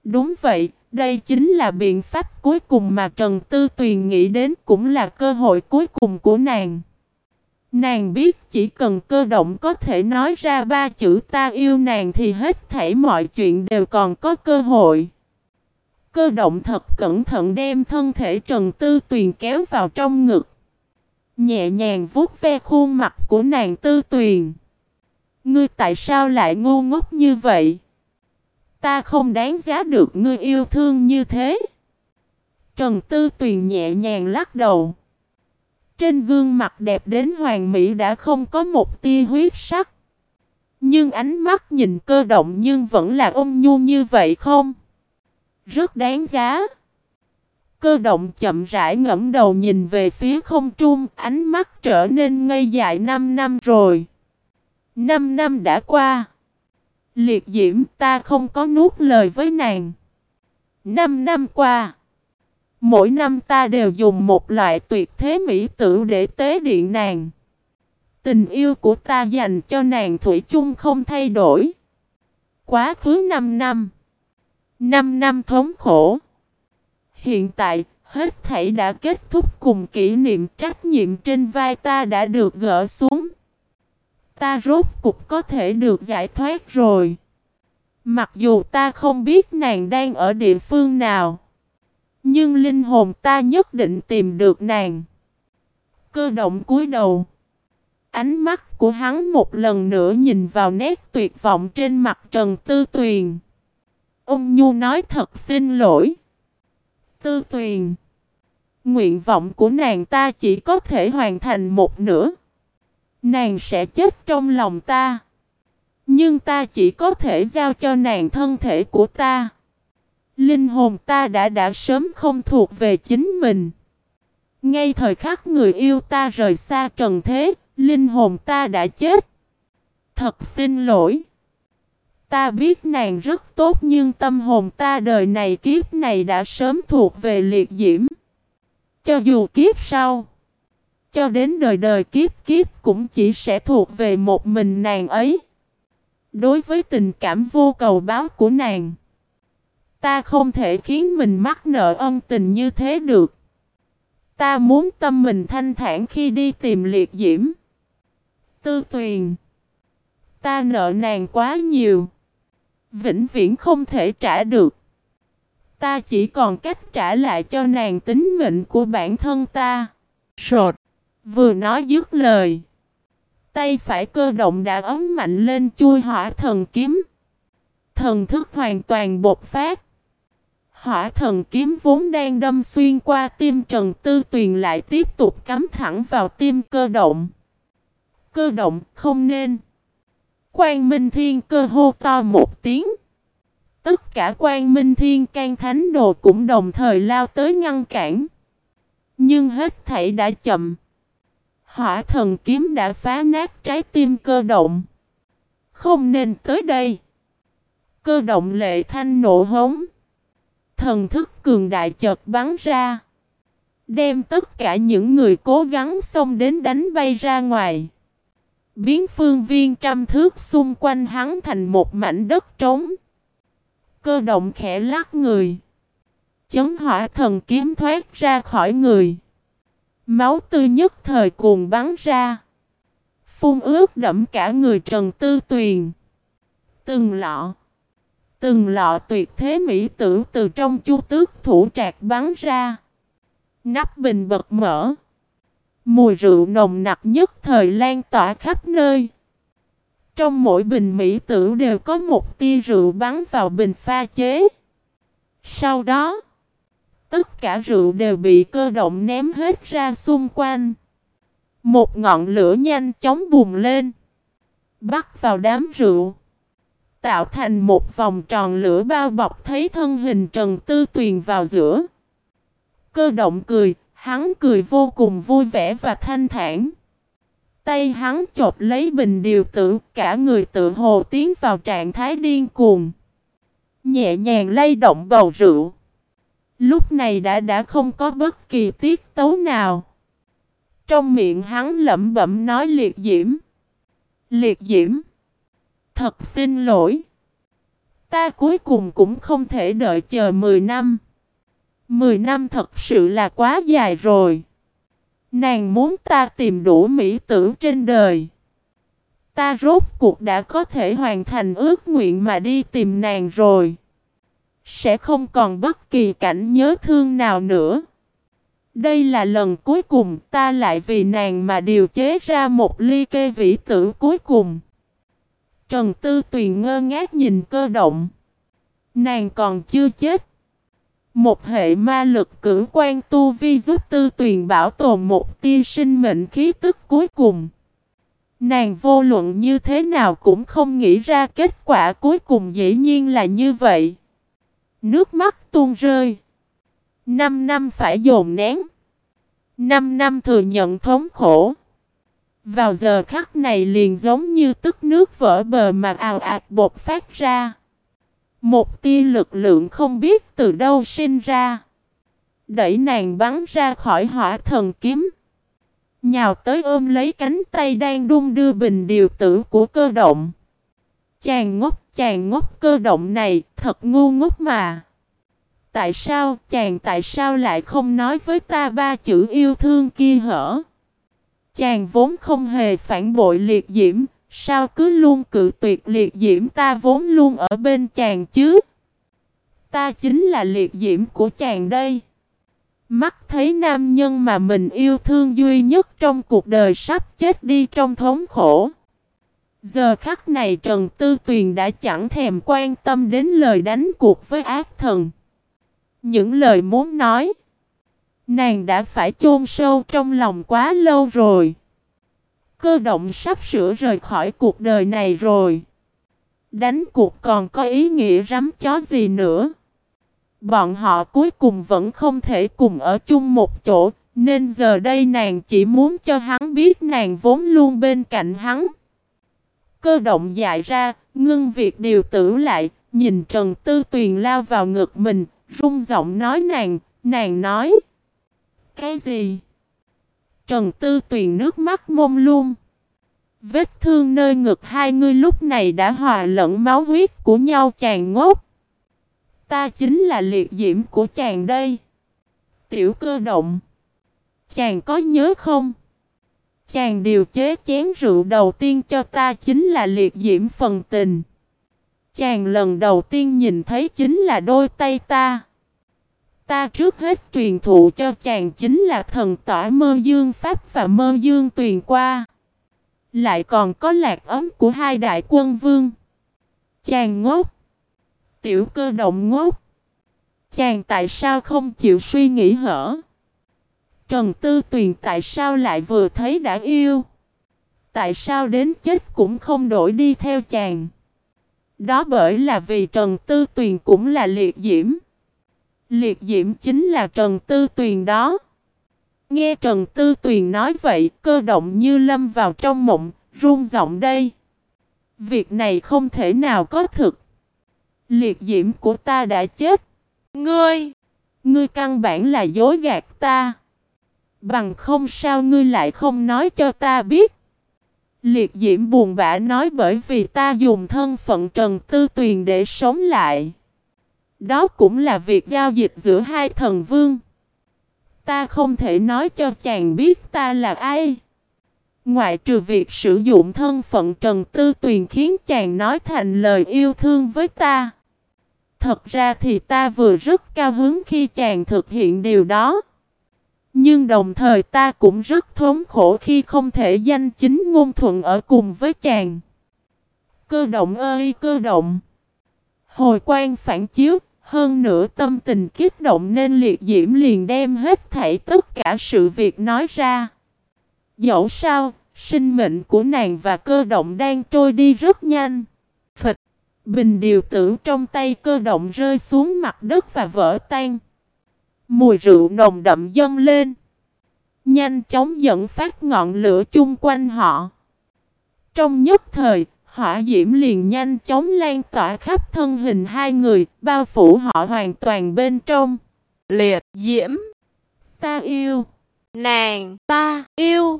Đúng vậy, đây chính là biện pháp cuối cùng mà Trần Tư Tuyền nghĩ đến cũng là cơ hội cuối cùng của nàng. Nàng biết chỉ cần cơ động có thể nói ra ba chữ ta yêu nàng thì hết thảy mọi chuyện đều còn có cơ hội. Cơ động thật cẩn thận đem thân thể Trần Tư Tuyền kéo vào trong ngực. Nhẹ nhàng vuốt ve khuôn mặt của nàng Tư Tuyền. Ngươi tại sao lại ngu ngốc như vậy? Ta không đáng giá được ngươi yêu thương như thế. Trần Tư Tuyền nhẹ nhàng lắc đầu. Trên gương mặt đẹp đến hoàng mỹ đã không có một tia huyết sắc. Nhưng ánh mắt nhìn cơ động nhưng vẫn là ôm nhu như vậy không? Rất đáng giá. Cơ động chậm rãi ngẫm đầu nhìn về phía không trung, ánh mắt trở nên ngây dại 5 năm rồi. 5 năm đã qua. Liệt diễm ta không có nuốt lời với nàng. Năm năm qua. Mỗi năm ta đều dùng một loại tuyệt thế mỹ tử để tế điện nàng. Tình yêu của ta dành cho nàng Thủy chung không thay đổi. Quá khứ 5 năm. 5 năm thống khổ. Hiện tại, hết thảy đã kết thúc cùng kỷ niệm trách nhiệm trên vai ta đã được gỡ xuống. Ta rốt cục có thể được giải thoát rồi. Mặc dù ta không biết nàng đang ở địa phương nào. Nhưng linh hồn ta nhất định tìm được nàng. Cơ động cúi đầu. Ánh mắt của hắn một lần nữa nhìn vào nét tuyệt vọng trên mặt Trần Tư Tuyền. Ông Nhu nói thật xin lỗi. Tư Tuyền. Nguyện vọng của nàng ta chỉ có thể hoàn thành một nửa. Nàng sẽ chết trong lòng ta. Nhưng ta chỉ có thể giao cho nàng thân thể của ta. Linh hồn ta đã đã sớm không thuộc về chính mình. Ngay thời khắc người yêu ta rời xa trần thế, linh hồn ta đã chết. Thật xin lỗi. Ta biết nàng rất tốt nhưng tâm hồn ta đời này kiếp này đã sớm thuộc về liệt diễm. Cho dù kiếp sau, cho đến đời đời kiếp kiếp cũng chỉ sẽ thuộc về một mình nàng ấy. Đối với tình cảm vô cầu báo của nàng, ta không thể khiến mình mắc nợ ân tình như thế được. Ta muốn tâm mình thanh thản khi đi tìm liệt diễm. Tư tuyền. Ta nợ nàng quá nhiều. Vĩnh viễn không thể trả được. Ta chỉ còn cách trả lại cho nàng tính mệnh của bản thân ta. Sột. Vừa nói dứt lời. Tay phải cơ động đã ấm mạnh lên chui hỏa thần kiếm. Thần thức hoàn toàn bột phát. Hỏa thần kiếm vốn đang đâm xuyên qua tim Trần Tư Tuyền lại tiếp tục cắm thẳng vào tim cơ động. Cơ động không nên. Quang Minh Thiên cơ hô to một tiếng. Tất cả Quang Minh Thiên can thánh đồ cũng đồng thời lao tới ngăn cản. Nhưng hết thảy đã chậm. Hỏa thần kiếm đã phá nát trái tim cơ động. Không nên tới đây. Cơ động lệ thanh nộ hống. Thần thức cường đại chợt bắn ra. Đem tất cả những người cố gắng xông đến đánh bay ra ngoài. Biến phương viên trăm thước xung quanh hắn thành một mảnh đất trống. Cơ động khẽ lắc người. Chấn hỏa thần kiếm thoát ra khỏi người. Máu tươi nhất thời cuồng bắn ra. Phun ướt đẫm cả người Trần Tư Tuyền. Từng lọ. Từng lọ tuyệt thế mỹ tử từ trong chu tước thủ trạc bắn ra. Nắp bình bật mở. Mùi rượu nồng nặc nhất thời lan tỏa khắp nơi. Trong mỗi bình mỹ tử đều có một tia rượu bắn vào bình pha chế. Sau đó, tất cả rượu đều bị cơ động ném hết ra xung quanh. Một ngọn lửa nhanh chóng bùng lên. Bắt vào đám rượu. Tạo thành một vòng tròn lửa bao bọc thấy thân hình Trần Tư Tuyền vào giữa. Cơ động cười, hắn cười vô cùng vui vẻ và thanh thản. Tay hắn chộp lấy bình điều tử, cả người tự hồ tiến vào trạng thái điên cuồng. Nhẹ nhàng lay động bầu rượu. Lúc này đã đã không có bất kỳ tiết tấu nào. Trong miệng hắn lẩm bẩm nói liệt diễm. Liệt diễm. Thật xin lỗi. Ta cuối cùng cũng không thể đợi chờ 10 năm. 10 năm thật sự là quá dài rồi. Nàng muốn ta tìm đủ mỹ tử trên đời. Ta rốt cuộc đã có thể hoàn thành ước nguyện mà đi tìm nàng rồi. Sẽ không còn bất kỳ cảnh nhớ thương nào nữa. Đây là lần cuối cùng ta lại vì nàng mà điều chế ra một ly kê vĩ tử cuối cùng. Trần Tư Tuyền ngơ ngác nhìn cơ động. Nàng còn chưa chết. Một hệ ma lực cử quan tu vi giúp Tư Tuyền bảo tồn một tia sinh mệnh khí tức cuối cùng. Nàng vô luận như thế nào cũng không nghĩ ra kết quả cuối cùng dĩ nhiên là như vậy. Nước mắt tuôn rơi. Năm năm phải dồn nén. Năm năm thừa nhận thống khổ. Vào giờ khắc này liền giống như tức nước vỡ bờ mà ào ạt bột phát ra. Một tia lực lượng không biết từ đâu sinh ra. Đẩy nàng bắn ra khỏi hỏa thần kiếm. Nhào tới ôm lấy cánh tay đang đung đưa bình điều tử của cơ động. Chàng ngốc chàng ngốc cơ động này thật ngu ngốc mà. Tại sao chàng tại sao lại không nói với ta ba chữ yêu thương kia hở? Chàng vốn không hề phản bội liệt diễm, sao cứ luôn cự tuyệt liệt diễm ta vốn luôn ở bên chàng chứ? Ta chính là liệt diễm của chàng đây. Mắt thấy nam nhân mà mình yêu thương duy nhất trong cuộc đời sắp chết đi trong thống khổ. Giờ khắc này Trần Tư Tuyền đã chẳng thèm quan tâm đến lời đánh cuộc với ác thần. Những lời muốn nói. Nàng đã phải chôn sâu trong lòng quá lâu rồi. Cơ động sắp sửa rời khỏi cuộc đời này rồi. Đánh cuộc còn có ý nghĩa rắm chó gì nữa. Bọn họ cuối cùng vẫn không thể cùng ở chung một chỗ, nên giờ đây nàng chỉ muốn cho hắn biết nàng vốn luôn bên cạnh hắn. Cơ động dại ra, ngưng việc điều tử lại, nhìn Trần Tư Tuyền lao vào ngực mình, rung giọng nói nàng, nàng nói. Cái gì? Trần Tư Tuyền nước mắt mông luôn. Vết thương nơi ngực hai người lúc này đã hòa lẫn máu huyết của nhau chàng ngốc. Ta chính là liệt diễm của chàng đây. Tiểu cơ động. Chàng có nhớ không? Chàng điều chế chén rượu đầu tiên cho ta chính là liệt diễm phần tình. Chàng lần đầu tiên nhìn thấy chính là đôi tay ta. Ta trước hết truyền thụ cho chàng chính là thần tỏa mơ dương pháp và mơ dương tuyền qua. Lại còn có lạc ấm của hai đại quân vương. Chàng ngốc. Tiểu cơ động ngốc. Chàng tại sao không chịu suy nghĩ hở? Trần Tư Tuyền tại sao lại vừa thấy đã yêu? Tại sao đến chết cũng không đổi đi theo chàng? Đó bởi là vì Trần Tư Tuyền cũng là liệt diễm. Liệt diễm chính là Trần Tư Tuyền đó. Nghe Trần Tư Tuyền nói vậy, cơ động như lâm vào trong mộng, run giọng đây. Việc này không thể nào có thực. Liệt diễm của ta đã chết. Ngươi! Ngươi căn bản là dối gạt ta. Bằng không sao ngươi lại không nói cho ta biết. Liệt diễm buồn bã nói bởi vì ta dùng thân phận Trần Tư Tuyền để sống lại. Đó cũng là việc giao dịch giữa hai thần vương. Ta không thể nói cho chàng biết ta là ai. Ngoại trừ việc sử dụng thân phận Trần Tư Tuyền khiến chàng nói thành lời yêu thương với ta. Thật ra thì ta vừa rất cao hứng khi chàng thực hiện điều đó. Nhưng đồng thời ta cũng rất thống khổ khi không thể danh chính ngôn thuận ở cùng với chàng. Cơ động ơi cơ động! Hồi quan phản chiếu, hơn nữa tâm tình kích động nên liệt diễm liền đem hết thảy tất cả sự việc nói ra. Dẫu sao, sinh mệnh của nàng và cơ động đang trôi đi rất nhanh. Phịch, bình điều tử trong tay cơ động rơi xuống mặt đất và vỡ tan. Mùi rượu nồng đậm dâng lên. Nhanh chóng dẫn phát ngọn lửa chung quanh họ. Trong nhất thời, hỏa diễm liền nhanh chóng lan tỏa khắp thân hình hai người, bao phủ họ hoàn toàn bên trong. Liệt diễm. Ta yêu. Nàng ta yêu.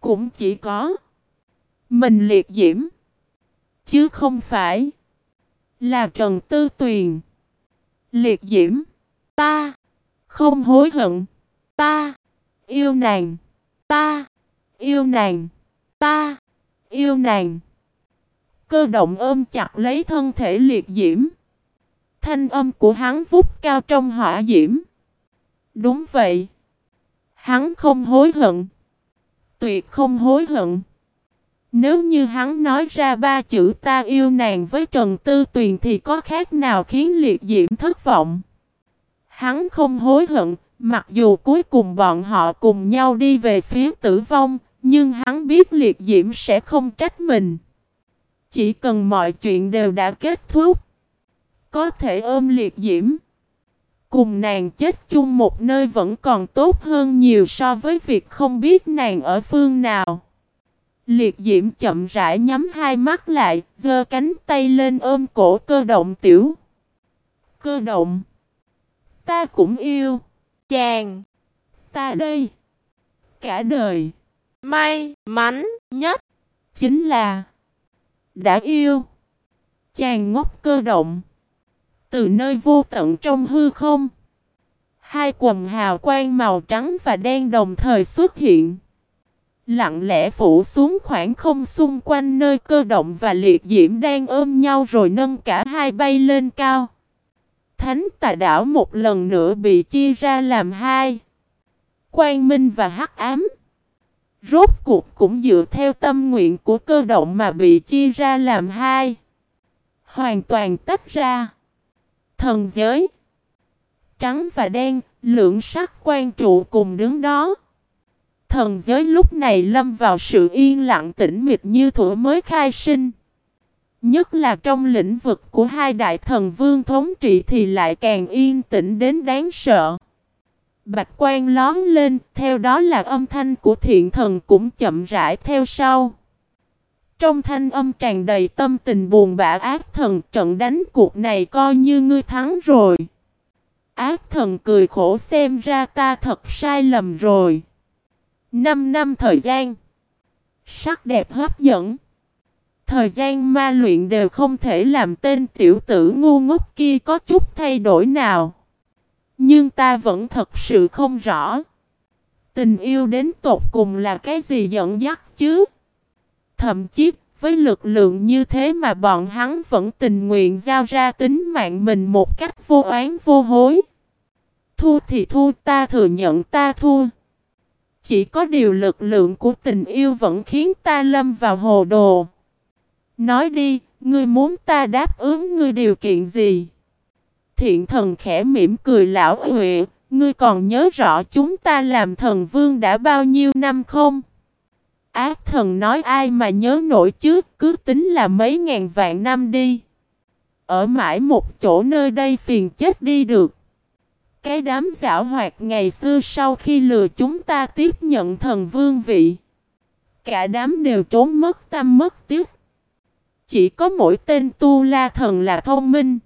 Cũng chỉ có. Mình liệt diễm. Chứ không phải. Là Trần Tư Tuyền. Liệt diễm. Ta. Không hối hận. Ta. Yêu nàng. Ta yêu nàng. Ta yêu nàng. Cơ động ôm chặt lấy thân thể liệt diễm. Thanh âm của hắn vút cao trong hỏa diễm. Đúng vậy. Hắn không hối hận. Tuyệt không hối hận. Nếu như hắn nói ra ba chữ ta yêu nàng với Trần Tư Tuyền thì có khác nào khiến liệt diễm thất vọng. Hắn không hối hận, mặc dù cuối cùng bọn họ cùng nhau đi về phía tử vong, nhưng hắn biết liệt diễm sẽ không trách mình. Chỉ cần mọi chuyện đều đã kết thúc, có thể ôm liệt diễm. Cùng nàng chết chung một nơi vẫn còn tốt hơn nhiều so với việc không biết nàng ở phương nào. Liệt diễm chậm rãi nhắm hai mắt lại, giơ cánh tay lên ôm cổ cơ động tiểu. Cơ động. Ta cũng yêu. Chàng. Ta đây. Cả đời. May mắn nhất. Chính là. Đã yêu. Chàng ngốc cơ động. Từ nơi vô tận trong hư không. Hai quần hào quang màu trắng và đen đồng thời xuất hiện. Lặng lẽ phủ xuống khoảng không xung quanh nơi cơ động và liệt diễm đang ôm nhau rồi nâng cả hai bay lên cao. Thánh tà đảo một lần nữa bị chia ra làm hai. Quang Minh và Hắc Ám. Rốt cuộc cũng dựa theo tâm nguyện của cơ động mà bị chia ra làm hai. Hoàn toàn tách ra. Thần giới. Trắng và đen, lượng sắc quan trụ cùng đứng đó. Thần giới lúc này lâm vào sự yên lặng tĩnh mịch như thuở mới khai sinh. Nhất là trong lĩnh vực của hai đại thần vương thống trị thì lại càng yên tĩnh đến đáng sợ. Bạch quan lón lên, theo đó là âm thanh của thiện thần cũng chậm rãi theo sau. Trong thanh âm tràn đầy tâm tình buồn bã ác thần trận đánh cuộc này coi như ngươi thắng rồi. Ác thần cười khổ xem ra ta thật sai lầm rồi. Năm năm thời gian. Sắc đẹp hấp dẫn. Thời gian ma luyện đều không thể làm tên tiểu tử ngu ngốc kia có chút thay đổi nào. Nhưng ta vẫn thật sự không rõ. Tình yêu đến tột cùng là cái gì dẫn dắt chứ? Thậm chí, với lực lượng như thế mà bọn hắn vẫn tình nguyện giao ra tính mạng mình một cách vô oán vô hối. Thua thì thua ta thừa nhận ta thua. Chỉ có điều lực lượng của tình yêu vẫn khiến ta lâm vào hồ đồ. Nói đi, ngươi muốn ta đáp ứng ngươi điều kiện gì? Thiện thần khẽ mỉm cười lão huệ, ngươi còn nhớ rõ chúng ta làm thần vương đã bao nhiêu năm không? Ác thần nói ai mà nhớ nổi chứ, cứ tính là mấy ngàn vạn năm đi. Ở mãi một chỗ nơi đây phiền chết đi được. Cái đám giả hoạt ngày xưa sau khi lừa chúng ta tiếp nhận thần vương vị. Cả đám đều trốn mất tâm mất tiếc. Chỉ có mỗi tên tu la thần là thông minh.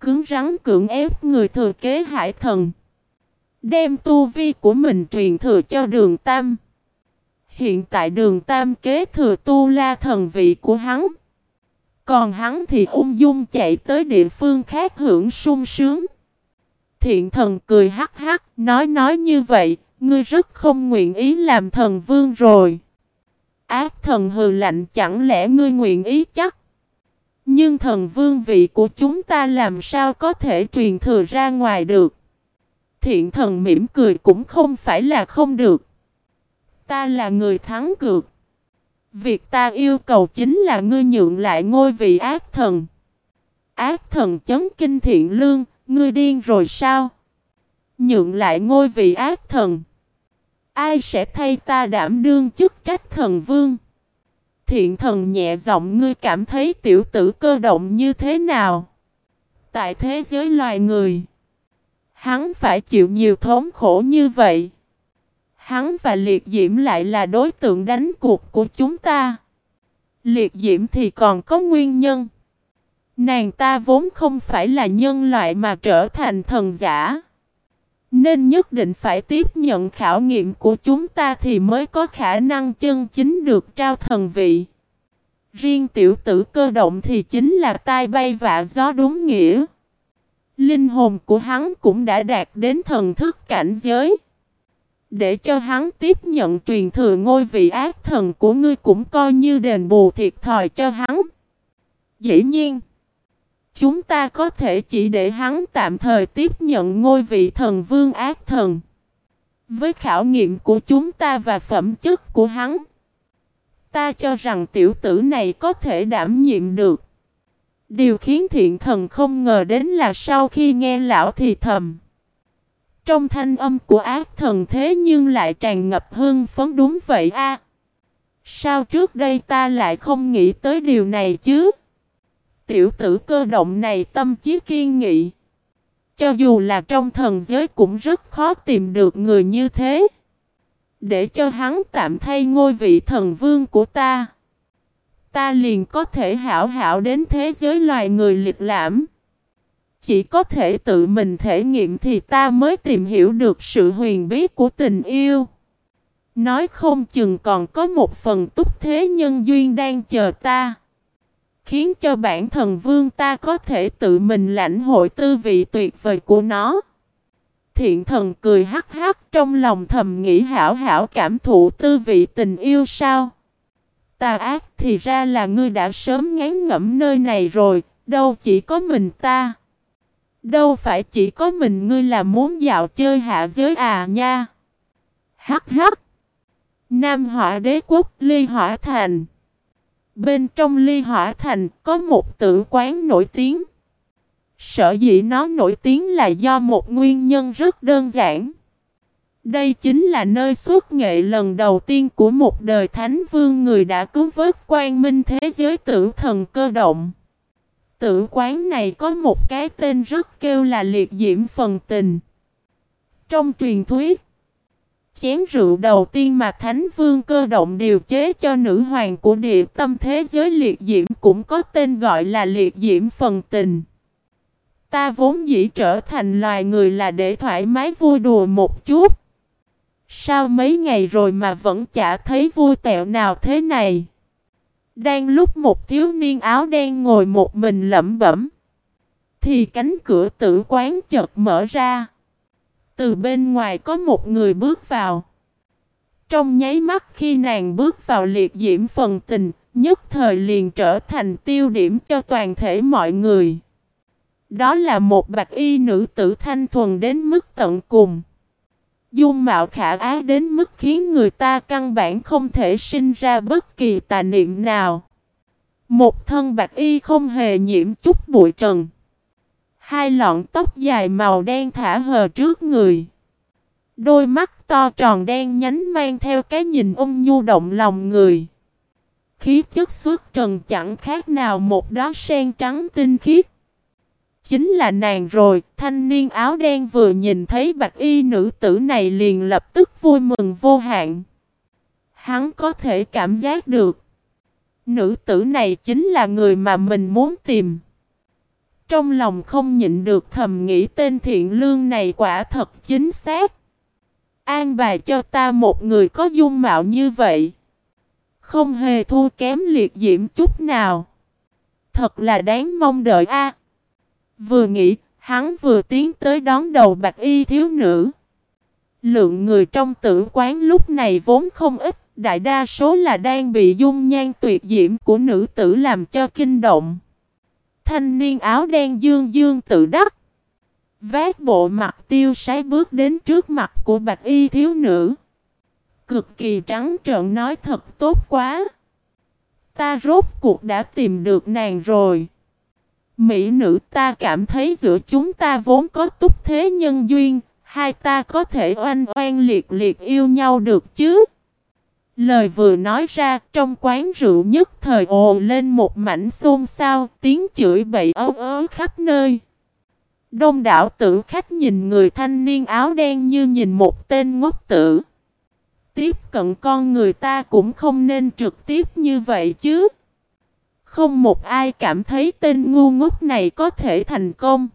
Cứng rắn cưỡng ép người thừa kế hải thần. Đem tu vi của mình truyền thừa cho đường Tam. Hiện tại đường Tam kế thừa tu la thần vị của hắn. Còn hắn thì ung dung chạy tới địa phương khác hưởng sung sướng. Thiện thần cười hắc hắc, nói nói như vậy, ngươi rất không nguyện ý làm thần vương rồi. Ác thần hừ lạnh chẳng lẽ ngươi nguyện ý chắc. Nhưng thần vương vị của chúng ta làm sao có thể truyền thừa ra ngoài được. Thiện thần mỉm cười cũng không phải là không được. Ta là người thắng cược. Việc ta yêu cầu chính là ngươi nhượng lại ngôi vị ác thần. Ác thần chấn kinh thiện lương, ngươi điên rồi sao? Nhượng lại ngôi vị ác thần. Ai sẽ thay ta đảm đương chức trách thần vương? Thiện thần nhẹ giọng ngươi cảm thấy tiểu tử cơ động như thế nào? Tại thế giới loài người, hắn phải chịu nhiều thống khổ như vậy. Hắn và liệt diễm lại là đối tượng đánh cuộc của chúng ta. Liệt diễm thì còn có nguyên nhân. Nàng ta vốn không phải là nhân loại mà trở thành thần giả. Nên nhất định phải tiếp nhận khảo nghiệm của chúng ta thì mới có khả năng chân chính được trao thần vị. Riêng tiểu tử cơ động thì chính là tai bay vạ gió đúng nghĩa. Linh hồn của hắn cũng đã đạt đến thần thức cảnh giới. Để cho hắn tiếp nhận truyền thừa ngôi vị ác thần của ngươi cũng coi như đền bù thiệt thòi cho hắn. Dĩ nhiên, chúng ta có thể chỉ để hắn tạm thời tiếp nhận ngôi vị thần vương ác thần. Với khảo nghiệm của chúng ta và phẩm chất của hắn, ta cho rằng tiểu tử này có thể đảm nhiệm được. Điều khiến thiện thần không ngờ đến là sau khi nghe lão thì thầm. Trong thanh âm của ác thần thế nhưng lại tràn ngập hương phấn đúng vậy a. Sao trước đây ta lại không nghĩ tới điều này chứ? Tiểu tử cơ động này tâm trí kiên nghị. Cho dù là trong thần giới cũng rất khó tìm được người như thế. Để cho hắn tạm thay ngôi vị thần vương của ta. Ta liền có thể hảo hảo đến thế giới loài người lịch lãm. Chỉ có thể tự mình thể nghiệm thì ta mới tìm hiểu được sự huyền bí của tình yêu. Nói không chừng còn có một phần túc thế nhân duyên đang chờ ta. Khiến cho bản thần vương ta có thể tự mình lãnh hội tư vị tuyệt vời của nó. Thiện thần cười hắc hắc trong lòng thầm nghĩ hảo hảo cảm thụ tư vị tình yêu sao. Tà ác thì ra là ngươi đã sớm ngán ngẩm nơi này rồi, đâu chỉ có mình ta. Đâu phải chỉ có mình ngươi là muốn dạo chơi hạ giới à nha. Hắc hắc. Nam hỏa đế quốc ly hỏa thành. Bên trong ly hỏa thành có một tử quán nổi tiếng. Sở dĩ nó nổi tiếng là do một nguyên nhân rất đơn giản. Đây chính là nơi xuất nghệ lần đầu tiên của một đời thánh vương người đã cứu vớt quang minh thế giới tử thần cơ động. Tử quán này có một cái tên rất kêu là liệt diễm phần tình. Trong truyền thuyết, chén rượu đầu tiên mà Thánh Vương cơ động điều chế cho nữ hoàng của địa tâm thế giới liệt diễm cũng có tên gọi là liệt diễm phần tình. Ta vốn dĩ trở thành loài người là để thoải mái vui đùa một chút. Sao mấy ngày rồi mà vẫn chả thấy vui tẹo nào thế này? Đang lúc một thiếu niên áo đen ngồi một mình lẩm bẩm. Thì cánh cửa tử quán chợt mở ra. Từ bên ngoài có một người bước vào. Trong nháy mắt khi nàng bước vào liệt diễm phần tình, nhất thời liền trở thành tiêu điểm cho toàn thể mọi người. Đó là một bạch y nữ tử thanh thuần đến mức tận cùng. Dung mạo khả ái đến mức khiến người ta căn bản không thể sinh ra bất kỳ tà niệm nào. Một thân bạch y không hề nhiễm chút bụi trần. Hai lọn tóc dài màu đen thả hờ trước người. Đôi mắt to tròn đen nhánh mang theo cái nhìn ôn nhu động lòng người. Khí chất xuất trần chẳng khác nào một đóa sen trắng tinh khiết. Chính là nàng rồi, thanh niên áo đen vừa nhìn thấy bạch y nữ tử này liền lập tức vui mừng vô hạn. Hắn có thể cảm giác được. Nữ tử này chính là người mà mình muốn tìm. Trong lòng không nhịn được thầm nghĩ tên thiện lương này quả thật chính xác. An bài cho ta một người có dung mạo như vậy. Không hề thua kém liệt diễm chút nào. Thật là đáng mong đợi a. Vừa nghĩ, hắn vừa tiến tới đón đầu bạch y thiếu nữ. Lượng người trong tử quán lúc này vốn không ít, đại đa số là đang bị dung nhan tuyệt diễm của nữ tử làm cho kinh động. Thanh niên áo đen dương dương tự đắc. Vác bộ mặt tiêu sái bước đến trước mặt của bạch y thiếu nữ. Cực kỳ trắng trợn nói thật tốt quá. Ta rốt cuộc đã tìm được nàng rồi. Mỹ nữ ta cảm thấy giữa chúng ta vốn có túc thế nhân duyên, hai ta có thể oanh oanh liệt liệt yêu nhau được chứ. Lời vừa nói ra trong quán rượu nhất thời ồ lên một mảnh xôn xao, tiếng chửi bậy ấu ớ khắp nơi. Đông đảo tử khách nhìn người thanh niên áo đen như nhìn một tên ngốc tử. Tiếp cận con người ta cũng không nên trực tiếp như vậy chứ. Không một ai cảm thấy tên ngu ngốc này có thể thành công.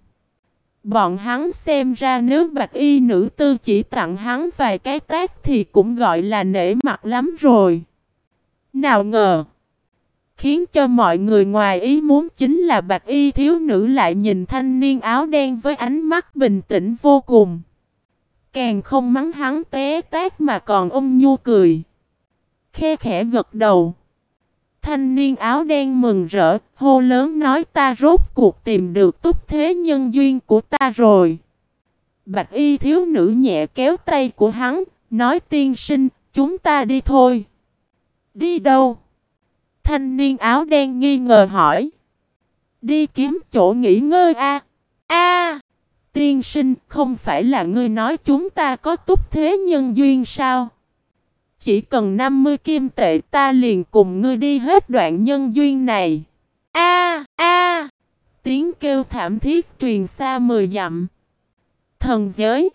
Bọn hắn xem ra nếu bạch y nữ tư chỉ tặng hắn vài cái tác thì cũng gọi là nể mặt lắm rồi. Nào ngờ. Khiến cho mọi người ngoài ý muốn chính là bạch y thiếu nữ lại nhìn thanh niên áo đen với ánh mắt bình tĩnh vô cùng. càng không mắng hắn té tát mà còn ôm nhu cười. Khe khẽ gật đầu. Thanh niên áo đen mừng rỡ, hô lớn nói ta rốt cuộc tìm được túc thế nhân duyên của ta rồi. Bạch y thiếu nữ nhẹ kéo tay của hắn, nói tiên sinh, chúng ta đi thôi. Đi đâu? Thanh niên áo đen nghi ngờ hỏi. Đi kiếm chỗ nghỉ ngơi a. A, tiên sinh, không phải là ngươi nói chúng ta có túc thế nhân duyên sao? Chỉ cần 50 kim tệ ta liền cùng ngươi đi hết đoạn nhân duyên này. A a Tiếng kêu thảm thiết truyền xa mười dặm. Thần giới.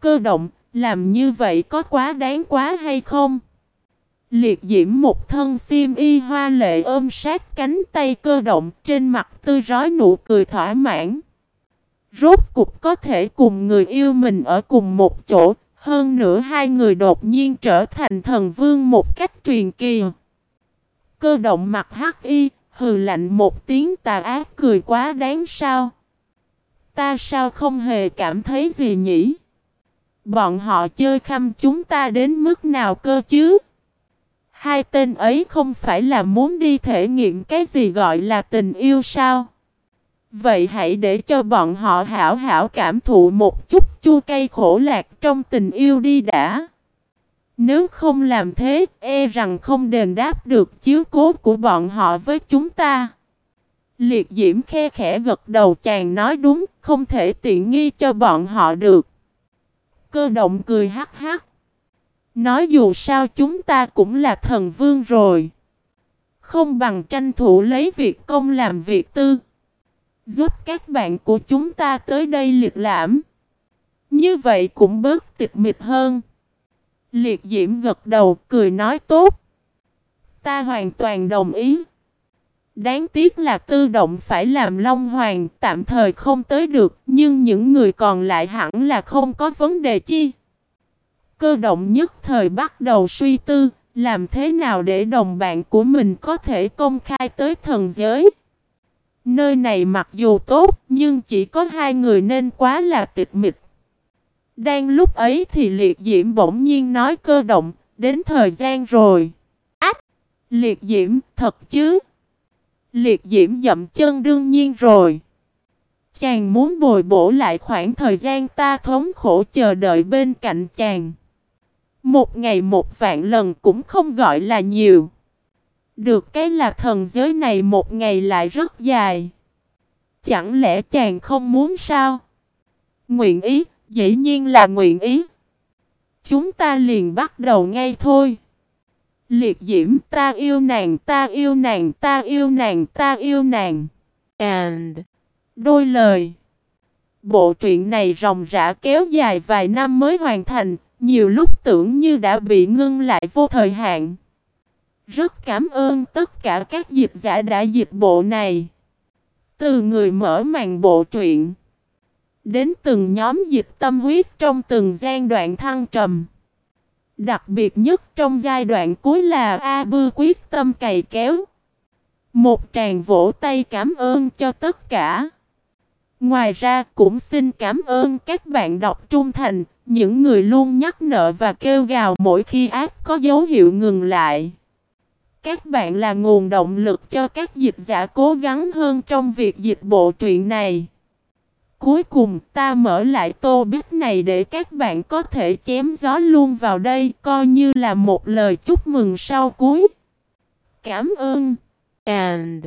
Cơ động, làm như vậy có quá đáng quá hay không? Liệt diễm một thân xiêm y hoa lệ ôm sát cánh tay cơ động trên mặt tươi rói nụ cười thỏa mãn. Rốt cục có thể cùng người yêu mình ở cùng một chỗ, hơn nữa hai người đột nhiên trở thành thần vương một cách truyền kỳ. Cơ động mặt hắc y, hừ lạnh một tiếng tà ác cười quá đáng sao. Ta sao không hề cảm thấy gì nhỉ? Bọn họ chơi khăm chúng ta đến mức nào cơ chứ? Hai tên ấy không phải là muốn đi thể nghiệm cái gì gọi là tình yêu sao? Vậy hãy để cho bọn họ hảo hảo cảm thụ một chút chua cay khổ lạc trong tình yêu đi đã. Nếu không làm thế, e rằng không đền đáp được chiếu cố của bọn họ với chúng ta. Liệt diễm khe khẽ gật đầu chàng nói đúng, không thể tiện nghi cho bọn họ được. Cơ động cười hắc hắc. Nói dù sao chúng ta cũng là thần vương rồi. Không bằng tranh thủ lấy việc công làm việc tư. Giúp các bạn của chúng ta tới đây liệt lãm. Như vậy cũng bớt tịch mịch hơn. Liệt diễm gật đầu, cười nói tốt. Ta hoàn toàn đồng ý. Đáng tiếc là tư động phải làm Long Hoàng tạm thời không tới được, nhưng những người còn lại hẳn là không có vấn đề chi. Cơ động nhất thời bắt đầu suy tư, làm thế nào để đồng bạn của mình có thể công khai tới thần giới. Nơi này mặc dù tốt nhưng chỉ có hai người nên quá là tịch mịch. Đang lúc ấy thì liệt diễm bỗng nhiên nói cơ động, đến thời gian rồi. Ách! Liệt diễm, thật chứ? Liệt diễm dậm chân đương nhiên rồi. Chàng muốn bồi bổ lại khoảng thời gian ta thống khổ chờ đợi bên cạnh chàng. Một ngày một vạn lần cũng không gọi là nhiều. Được cái là thần giới này một ngày lại rất dài. Chẳng lẽ chàng không muốn sao? Nguyện ý, dĩ nhiên là nguyện ý. Chúng ta liền bắt đầu ngay thôi. Liệt diễm ta yêu nàng ta yêu nàng ta yêu nàng ta yêu nàng. And đôi lời. Bộ truyện này ròng rã kéo dài vài năm mới hoàn thành, nhiều lúc tưởng như đã bị ngưng lại vô thời hạn. Rất cảm ơn tất cả các dịch giả đã dịch bộ này. Từ người mở màn bộ truyện, đến từng nhóm dịch tâm huyết trong từng gian đoạn thăng trầm. Đặc biệt nhất trong giai đoạn cuối là A Bư quyết tâm cày kéo. Một tràng vỗ tay cảm ơn cho tất cả. Ngoài ra cũng xin cảm ơn các bạn đọc trung thành, những người luôn nhắc nợ và kêu gào mỗi khi ác có dấu hiệu ngừng lại. Các bạn là nguồn động lực cho các dịch giả cố gắng hơn trong việc dịch bộ truyện này. Cuối cùng, ta mở lại tô bích này để các bạn có thể chém gió luôn vào đây, coi như là một lời chúc mừng sau cuối. Cảm ơn. And